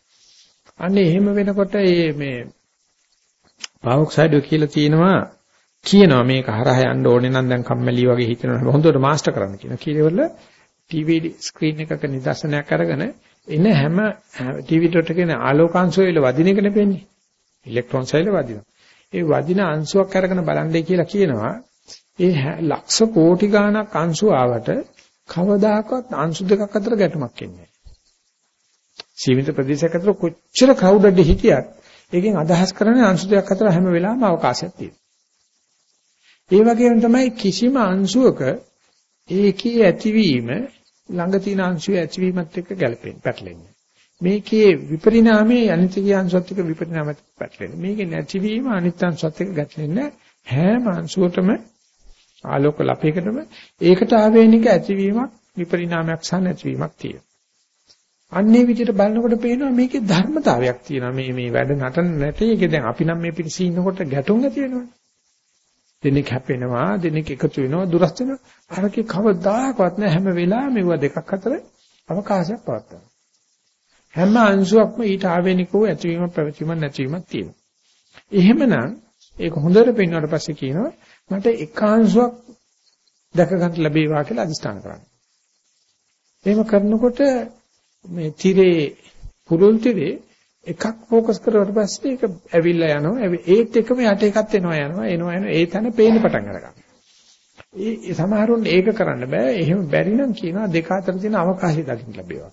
අන්න එහෙම වෙනකොට මේ පාවොක්සයිඩ් කියලා තියෙනවා. කියනවා මේක හරහා යන්න ඕනේ නම් දැන් කම්මැලි වගේ හිතනවා. හොඳට මාස්ටර් කරන්න කියන කීවල ටීවී ස්ක්‍රීන් එකක නිදර්ශනයක් අරගෙන එන හැම ටීවී ඩොට් එකේ ආලෝකාංශය වල වදින එක නෙපෙන්නේ ඉලෙක්ට්‍රෝන සෛල වදිනවා. ඒ වදින අංශුවක් අරගෙන බලන්නේ කියලා කියනවා. ඒ ලක්ෂ කෝටි ගණක් අංශු ආවට කවදාකවත් අංශු දෙකක් අතර ගැටුමක් එන්නේ සීමිත ප්‍රදේශයක අතර කොච්චර ක්‍රවුඩඩ් හිටියත් ඒකෙන් අදහස් කරන්නේ අංශු දෙකක් අතර හැම වෙලාවෙම අවකාශයක් තියෙනවා. ඒ වගේම තමයි කිසිම අංශුවක ඒකේ ඇතිවීම ළඟ තියෙන අංශුවේ ඇතිවීමත් එක්ක ගැලපෙන්නේ පැටලෙන්නේ. මේකේ විපරිණාමයේ අනිත්‍ය අංශවත් එක්ක විපරිණාමات පැටලෙන්නේ. මේකේ නැතිවීම අනිත්‍ය අංශවත් එක්ක ගැටලෙන්නේ හැම අංශුවටම ආලෝක ලපයකටම ඒකට ආවේනික ඇතිවීමක් විපරිණාමයක් සහ නැතිවීමක් තියෙනවා. අන්නේ විදිහට බලනකොට පේනවා මේකේ ධර්මතාවයක් තියෙනවා. මේ මේ වැඩ නටන නැටි ඒක දැන් අපි නම් මේ පිටිසී ඉන්නකොට ගැටුම් ඇති වෙනවනේ දෙනෙක් හැපෙනවා දෙනෙක් එකතු වෙනවා දුරස් වෙනවා. අරකේ කවදාකවත් නෑ. හැම වෙලාවෙම මේවා දෙකක් අතර අවකාශයක් පවත්නවා හැම අංශුවක්ම ඊට ආවේනිකව ඇතිවීම පැවතීම නැතිවීමක් තියෙනවා. එහෙමනම් ඒක හොඳට පෙන්වුවාට පස්සේ කියනවා මට එකාංශුවක් දැක ගන්න ලැබේවා කියලා අදිස්ථාන කරන්න එහෙම කරනකොට මේ tire පුරුල් tire එකක් ફોકસ කරුවට පස්සේ ඒක ඇවිල්ලා යනවා ඒත් එකම යට එකක් එනවා යනවා එනවා යනවා ඒ තැන පේන්න පටන් අරගන්නවා ඒ සමහරුන් ඒක කරන්න බෑ එහෙම බැරි නම් කියනවා දෙක අතර තියෙන අවකාශය දකින්න ලැබේවා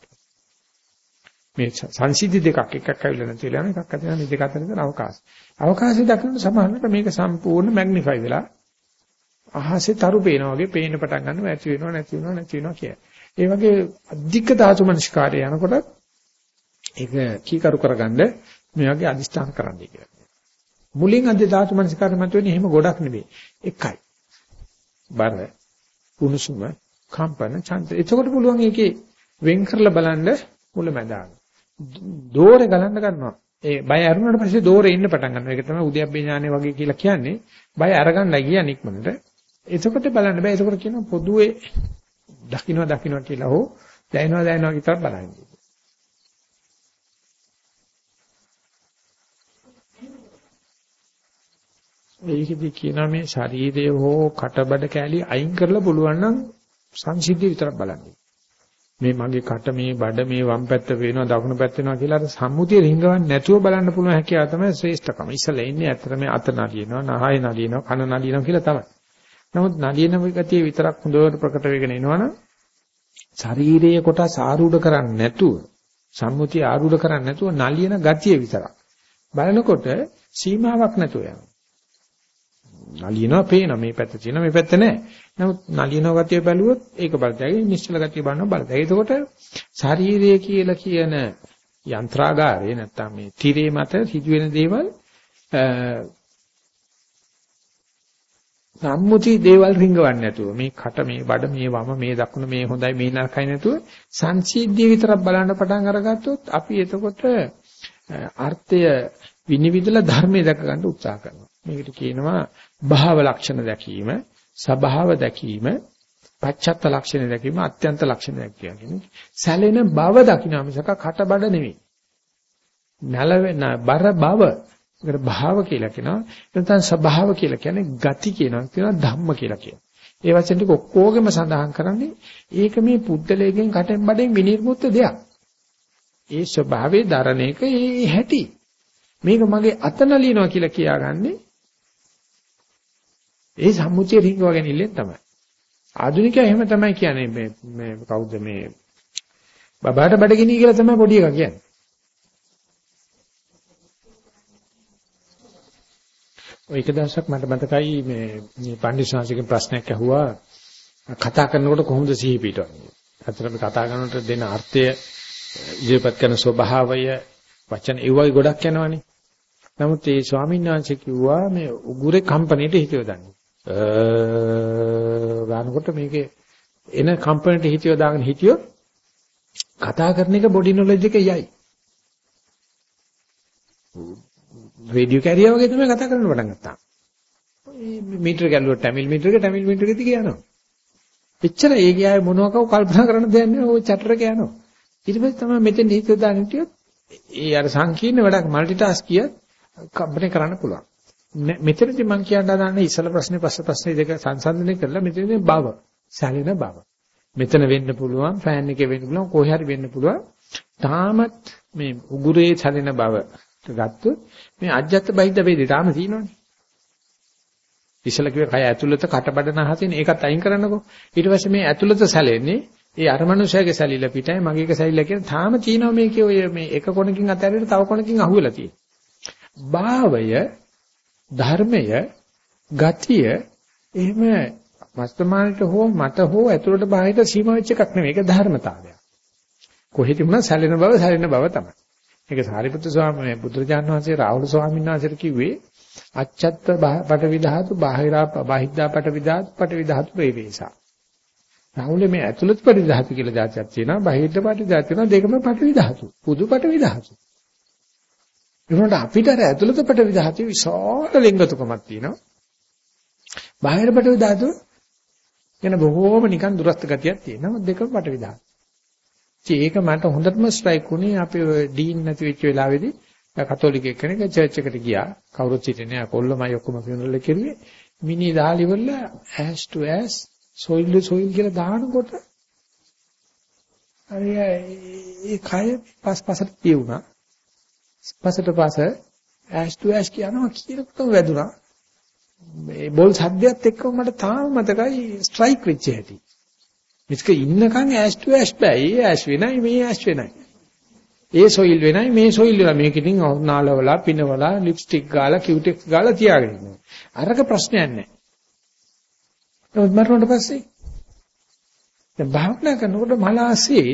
මේ සංසිද්ධි දෙකක් එකක් ඇවිල්ලා නැතිලා යන එකක් අතර දෙක අතර තියෙන අවකාශය අවකාශය දකින්න සමහරවිට මේක සම්පූර්ණ මැග්නිෆයි වෙලා අහසේ තරු පේනවා වගේ පේන්න පටන් ගන්නවා ඇති වෙනවා නැති වෙනවා නැති වෙනවා කියලා ඒ වගේ අධික ධාතු මනස්කාරය යනකොට ඒක කීකරු කරගන්න මේ වගේ අදිස්ථාන කරන්නයි කියලා. මුලින් අධි ධාතු මනස්කාරය මත වෙන්නේ එහෙම ගොඩක් නෙවෙයි. එකයි. බර, කුණුසුම, කම්පන, ඡන්ද. එතකොට පුළුවන් ඒකේ වෙන් කරලා බලන්න මුලැමැදාන. දෝරේ ගලන්න ගන්නවා. ඒ බය අරුණාට පස්සේ දෝරේ ඉන්න පටන් ගන්නවා. ඒක තමයි උද්‍යප්පේ ඥානෙ වගේ කියලා කියන්නේ. බය අරගන්නයි කියන්නේ ඉක්මනට. එතකොට බලන්න බෑ. එතකොට කියනවා පොදුවේ දකින්න දකින්න කියලා හෝ දැනෙනවා දැනෙනවා විතර බලන්න. ඒකෙදි කියනවා මේ ශරීරය හෝ කටබඩ කෑලි අයින් කරලා පුළුවන් නම් සංසිද්ධිය විතරක් බලන්න. මේ මගේ කට මේ බඩ මේ වම් පැත්ත පේනවා දකුණු පැත්ත වෙනවා කියලා අර සම්මුතිය රිංගවන්නේ නැතුව බලන්න පුළුවන් හැකියාව තමයි ශ්‍රේෂ්ඨකම. ඉස්සලා ඉන්නේ ඇත්තට මේ අත නලියනවා, නහය නලියනවා, කන නලියනවා කියලා තමයි. නමුත් නලියන ගතිය විතරක් හොඳට ප්‍රකට වෙගෙන එනවනම් ශරීරයේ කොටස් ආරූඪ කරන්නේ නැතුව සම්මුතිය ආරූඪ කරන්නේ නැතුව නලියන ගතිය විතරක් බලනකොට සීමාවක් නැතුව යනවා. නලියනවා පේනවා මේ පැත්ත තියෙනවා මේ පැත්ත නැහැ. නමුත් නලියන ගතිය බැලුවොත් ඒක බලතැයි නිශ්චල ගතිය බලනවා බලතැයි. එතකොට ශරීරය කියලා කියන යන්ත්‍රාගාරේ නැත්තම් මේ tire මත සිදුවෙන දේවල් සම්මුති දේවල් රිංගවන්නේ නැතුව මේ කට මේ බඩ මේ වම මේ දකුණ මේ හොඳයි මේ නරකයි නැතුව සංසිද්ධිය විතරක් බලන්න පටන් අරගත්තොත් අපි එතකොට අර්ථය විනිවිදලා ධර්මයේ දැක ගන්න උත්සාහ කරනවා. මේකට කියනවා භාව ලක්ෂණ දැකීම, සබභාව දැකීම, පච්චත්ත ලක්ෂණ දැකීම, අත්‍යන්ත ලක්ෂණ දැකීම. සැලෙන බව දකින්න මිසක කට බඩ නෙවෙයි. නැලවෙන බර බව ඒකට භාව කියලා කියනවා. නැත්නම් ස්වභාව කියලා කියන්නේ ගති කියනවා. කියනවා ධම්ම කියලා කියනවා. ඒ වචන ටික ඔක්කොගෙම සඳහන් කරන්නේ ඒක මේ පුද්දලයෙන් කටෙන් බඩෙන් විනිර්මුක්ත දෙයක්. ඒ ස්වභාවයේ දරණ එක ඒ හැටි. මේක මගේ අතනලිනවා කියලා කියාගන්නේ ඒ සම්මුතිය රිංගවගෙන ඉල්ලෙන් තමයි. ආධුනිකයා එහෙම තමයි කියන්නේ මේ මේ කවුද මේ බබාට බඩගිනි කියලා තමයි පොඩි එකා කියන්නේ. ඔය එක දවසක් මට මතකයි මේ පණ්ඩිතශාන්සිකේ ප්‍රශ්නයක් ඇහුවා කතා කරනකොට කොහොමද සිහි පිටවන්නේ? අතරම කතා කරනකොට දෙන අර්ථය ඉදිරිපත් කරන ස්වභාවය වචන ඒ වගේ ගොඩක් යනවනේ. නමුත් ඒ ස්වාමීන් වහන්සේ කිව්වා මේ උගුරේ කම්පණයට හිත යොදන්නේ. ගන්නකොට මේකේ එන කම්පණයට හිත යොදාගෙන හිටියොත් කතා කරන එක බොඩි නොලෙජ් එක යයි. රේඩියෝ කැරියා වගේ තමයි කතා කරන්න පටන් ගත්තා. මීටර ගැලුවා ටැමිල් මීටරක ටැමිල් මීටරකදී කියනවා. එච්චර ඒ ගියායේ මොනවාකව කල්පනා කරන්න දෙයක් නෑ ওই චැටර් එක යනවා. ඊට පස්සේ තමයි මෙතෙන් හිත දාන්න හිටියොත් ඒ අර සංකීර්ණ වැඩක් মালටි ටාස්ක් කියත් කම්පණය කරන්න පුළුවන්. මෙතනදී මම කියන්න හදාන්නේ ඉස්සල ප්‍රශ්නේ පස්ස ප්‍රශ්නේ දෙක සංසන්දනය කරලා මෙතනදී බව, සැලෙන බව. මෙතන වෙන්න පුළුවන්, ෆෑන් එකේ වෙන්න පුළුවන්, කොහේ හරි වෙන්න පුළුවන්. තාමත් මේ උගුරේ සැලෙන බව ගත්තොත් මේ අජ්ජත් බහිද්ද වේදී තාම තියෙනවනේ. ඉස්සල කිව්වේ කය ඇතුළත කටබඩ නහසින් ඒකත් අයින් කරන්නකෝ. ඊට පස්සේ මේ ඇතුළත සැලෙන්නේ ඒ අර මනුස්සයාගේ සැලිල්ල පිටයි මගේක සැලිල්ල කියන තාම තියෙනවා මේකේ ඔය මේ එක කොනකින් අතහැරෙන්න තව කොනකින් අහුවෙලා තියෙනවා. භාවය ධර්මය ගතිය එහෙම වස්තමානට හෝ මට හෝ ඇතුළට බාහිර සීමා වෙච්ච එකක් නෙමෙයි. ඒක ධර්මතාවයක්. කොහෙද වුණා සැලෙන බව සැලෙන බව තමයි. ඒක සාරිපුත්‍ර ස්වාමීන් බුදුරජාණන් වහන්සේ රාහුල ස්වාමීන් වහන්සේට කිව්වේ අච්ඡත්ත පටවි ධාතු බාහිරා බාහිද්දා පටවි ධාතු පටවි ධාතු ප්‍රේවේසා. රාහුල මේ ඇතුළත පටවි ධාතු කියලා જાතියක් තියෙනවා බාහිද්ද පටවි ධාතු තියෙනවා දෙකම පටවි ධාතු. පුදු පටවි ධාතු. ඒනොට අපිට අර ඇතුළත පටවි ධාතු විශාල ලිංගතුකමක් තියෙනවා. බාහිර පටවි ධාතු වෙන බොහෝම නිකන් දුරස්ත ගතියක් තියෙනවා දෙකම පටවි ධාතු. ඒක මට හොඳටම ස්ට්‍රයික් වුණේ අපේ ඩීන් නැති වෙච්ච වෙලාවේදී කතෝලික කෙනෙක් චර්ච් එකට ගියා. කවුරුත් හිටියේ නෑ කොල්ලමයි ඔක්කොම ෆියුනරල් එක කරුවේ. මිනි දාලි වල ඇස් ටු ඇස් සොයිල් ටු සොයිල් කියලා දානකොට අර ඒ කය පස්පසට පියුණා. පසට පස ඇස් ටු ඇස් කියනවා කියනකොටම වැදුනා. මේ බෝල් සද්දයක් එක්කම මට තාම මතකයි ස්ට්‍රයික් වෙච්ච හැටි. මිස්ක ඉන්නකන් ඇස් ටු ඇස් බෑ. ඒ ඇස් වෙනයි මේ ඇස් වෙනයි. ඒ සොයිල් වෙනයි මේ සොයිල් වෙනයි. මේක ඉතින් නාලවලා පිනවලා ලිප්ස්ටික් ගාලා කියුටෙක්ස් ගාලා තියාගෙන ඉන්නවා. අරක ප්‍රශ්නයක් නැහැ. නමුත් මරුණට පස්සේ දැන් භාවනා කරනකොට මලාසේ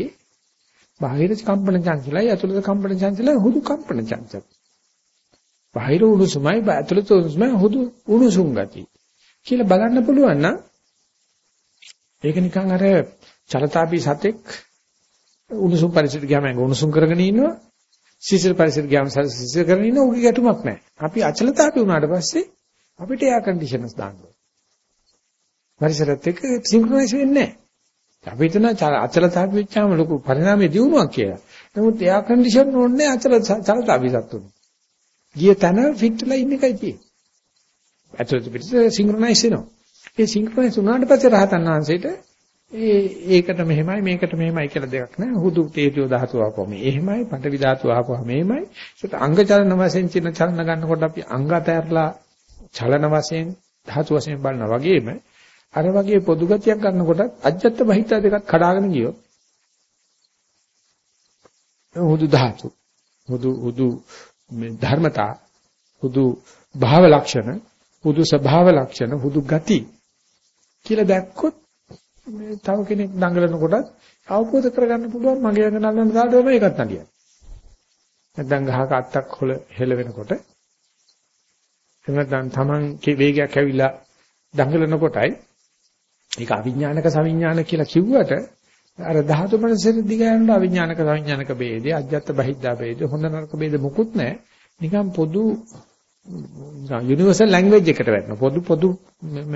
බාහිර කම්පන චංචලයි ඇතුළත කම්පන චංචලයි හුදු කම්පන චංචල. බාහිර උණුසුමයි ඇතුළත උණුසුමයි හුදු උණුසුම් ගති. කියලා බලන්න පුළුවන් නම් ඒක නිකන් අර චලතාපි සතෙක් උණුසුම් පරිසරයට ගියාම ඒක උණුසුම් කරගෙන ඉන්නවා. සීසල් පරිසරයට ගියාම සීසල් කරගෙන ඉන්නවා. උගේ ගැටුමක් නැහැ. අපි අචලතාපි වුණාට පස්සේ අපිට එයා කන්ඩිෂන්ස් දාන්න ඕනේ. පරිසරත් එක්ක සින්ක්‍රොනයිස් වෙන්නේ නැහැ. අපි හිතන අචලතාපි වෙච්චාම ලොකු පරිණාමයේ දියුණුවක් කියලා. නමුත් එයා කන්ඩිෂන් ඕනේ අචල චලතාපි සත්තුනේ. ගිය තැන ෆිට්ලා ඉන්න එකයි තියෙන්නේ. ඇතුළත පිටත සින්ක්‍රොනයිස් වෙනවා. ඒ සින්ක්‍රොනයිස් වුණාට පස්සේ රහතන් වහන්සේට ඒ ඒකට මෙහෙමයි මේකට මෙහෙමයි කියලා දෙයක් නැහැ. හුදු තේජෝ ධාතුව ආපුවම එහෙමයි, පඨවි ධාතුව ආපුවම එහෙමයි. ඒකට අංග චලන වශයෙන් චින චලන ගන්නකොට අපි අංග අතහැරලා චලන වශයෙන් ධාතු වශයෙන් බලනා වගේම අර වගේ පොදු ගතියක් ගන්නකොට අජත්ත බහිත දෙකක් කඩාගෙන ගියොත් හුදු ධාතු හුදු හුදු ධර්මතා හුදු භාව ලක්ෂණ හුදු ස්වභාව ලක්ෂණ හුදු ගති කියලා දැක්කොත් මේ තව කෙනෙක් දඟලනකොටත් අවබෝධ කරගන්න පුළුවන් මගේ යන නලන දාඩෝම ඒකත් නඩියක්. නැත්නම් ගහක අත්තක් හොල හෙල වෙනකොට එහෙනම් තමන් වේගයක් ඇවිල්ලා දඟලනකොටයි ඒක අවිඥානික සවිඥාන කියලා කිව්වට අර ධාතු මනසෙන් දිගයන්ට අවිඥානික සවිඥානික ભેදේ අජත්ත බහිද්දා ભેදේ හොඳ නරක ભેද මොකුත් නැහැ. නිකන් පොදු යුනිවර්සල් ලැන්ග්වේජ් එකට වැටෙනවා. පොදු පොදු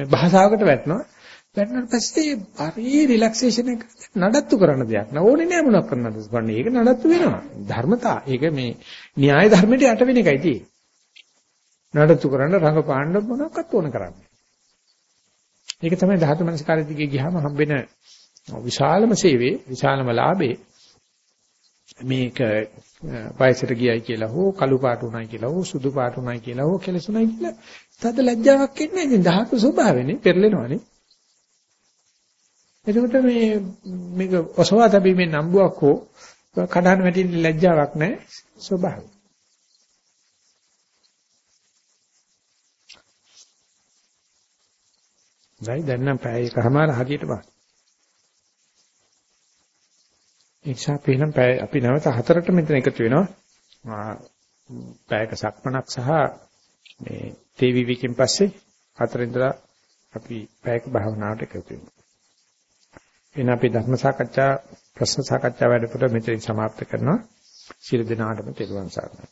භාෂාවකට වැටෙනවා. වැටෙනාට පස්සේ හරි රිලැක්සේෂන් එක නඩත්තු කරන දෙයක් නෑ. ඕනේ නෑ මොනවක් කරන්නද ස්පන්නේ ඒක නඩත්තු වෙනවා. ධර්මතා. ඒක මේ න්‍යාය ධර්මයට යට වෙන එකයි තියෙන්නේ. නඩත්තු කරන්න රඟපාන්න මොනවක්වත් ඕන කරන්නේ ඒක තමයි ධාතු මනස්කාරය දිගේ ගියාම හම්බෙන විශාලම සේවයේ විශාලම ලාභේ මේක වයසට ගියයි කියලා හෝ කළු පාට උනායි කියලා හෝ සුදු පාට උනායි කියලා හෝ කෙලසුනායි කියලා තද ලැජ්ජාවක් එන්නේ ඉතින් ධාතු ස්වභාවයනේ පෙරලෙනවනේ. එතකොට මේ මේක ඔසවා තැබීමේ නම්බුවක් හෝ කඩහන වැටෙන්න ලැජ්ජාවක් නැහැ ස්වභාවය. දැන් දැන් නම් පැය එකමාර හරියට බා. එක්ෂා පේනම් පැය අපි නැවත හතරට මෙතන එකතු වෙනවා. පැයක සක්මනක් සහ මේ තේවි විකින් පස්සේ හතර ඉඳලා අපි පැයක භාවනාවට එකතු වෙනවා. එන අපේ ධර්ම සාකච්ඡා ප්‍රශ්න සාකච්ඡා වැඩපොළ මෙතනින් සමාප්ත කරනවා. සියලු දෙනාටම තෙරුවන් සරණයි.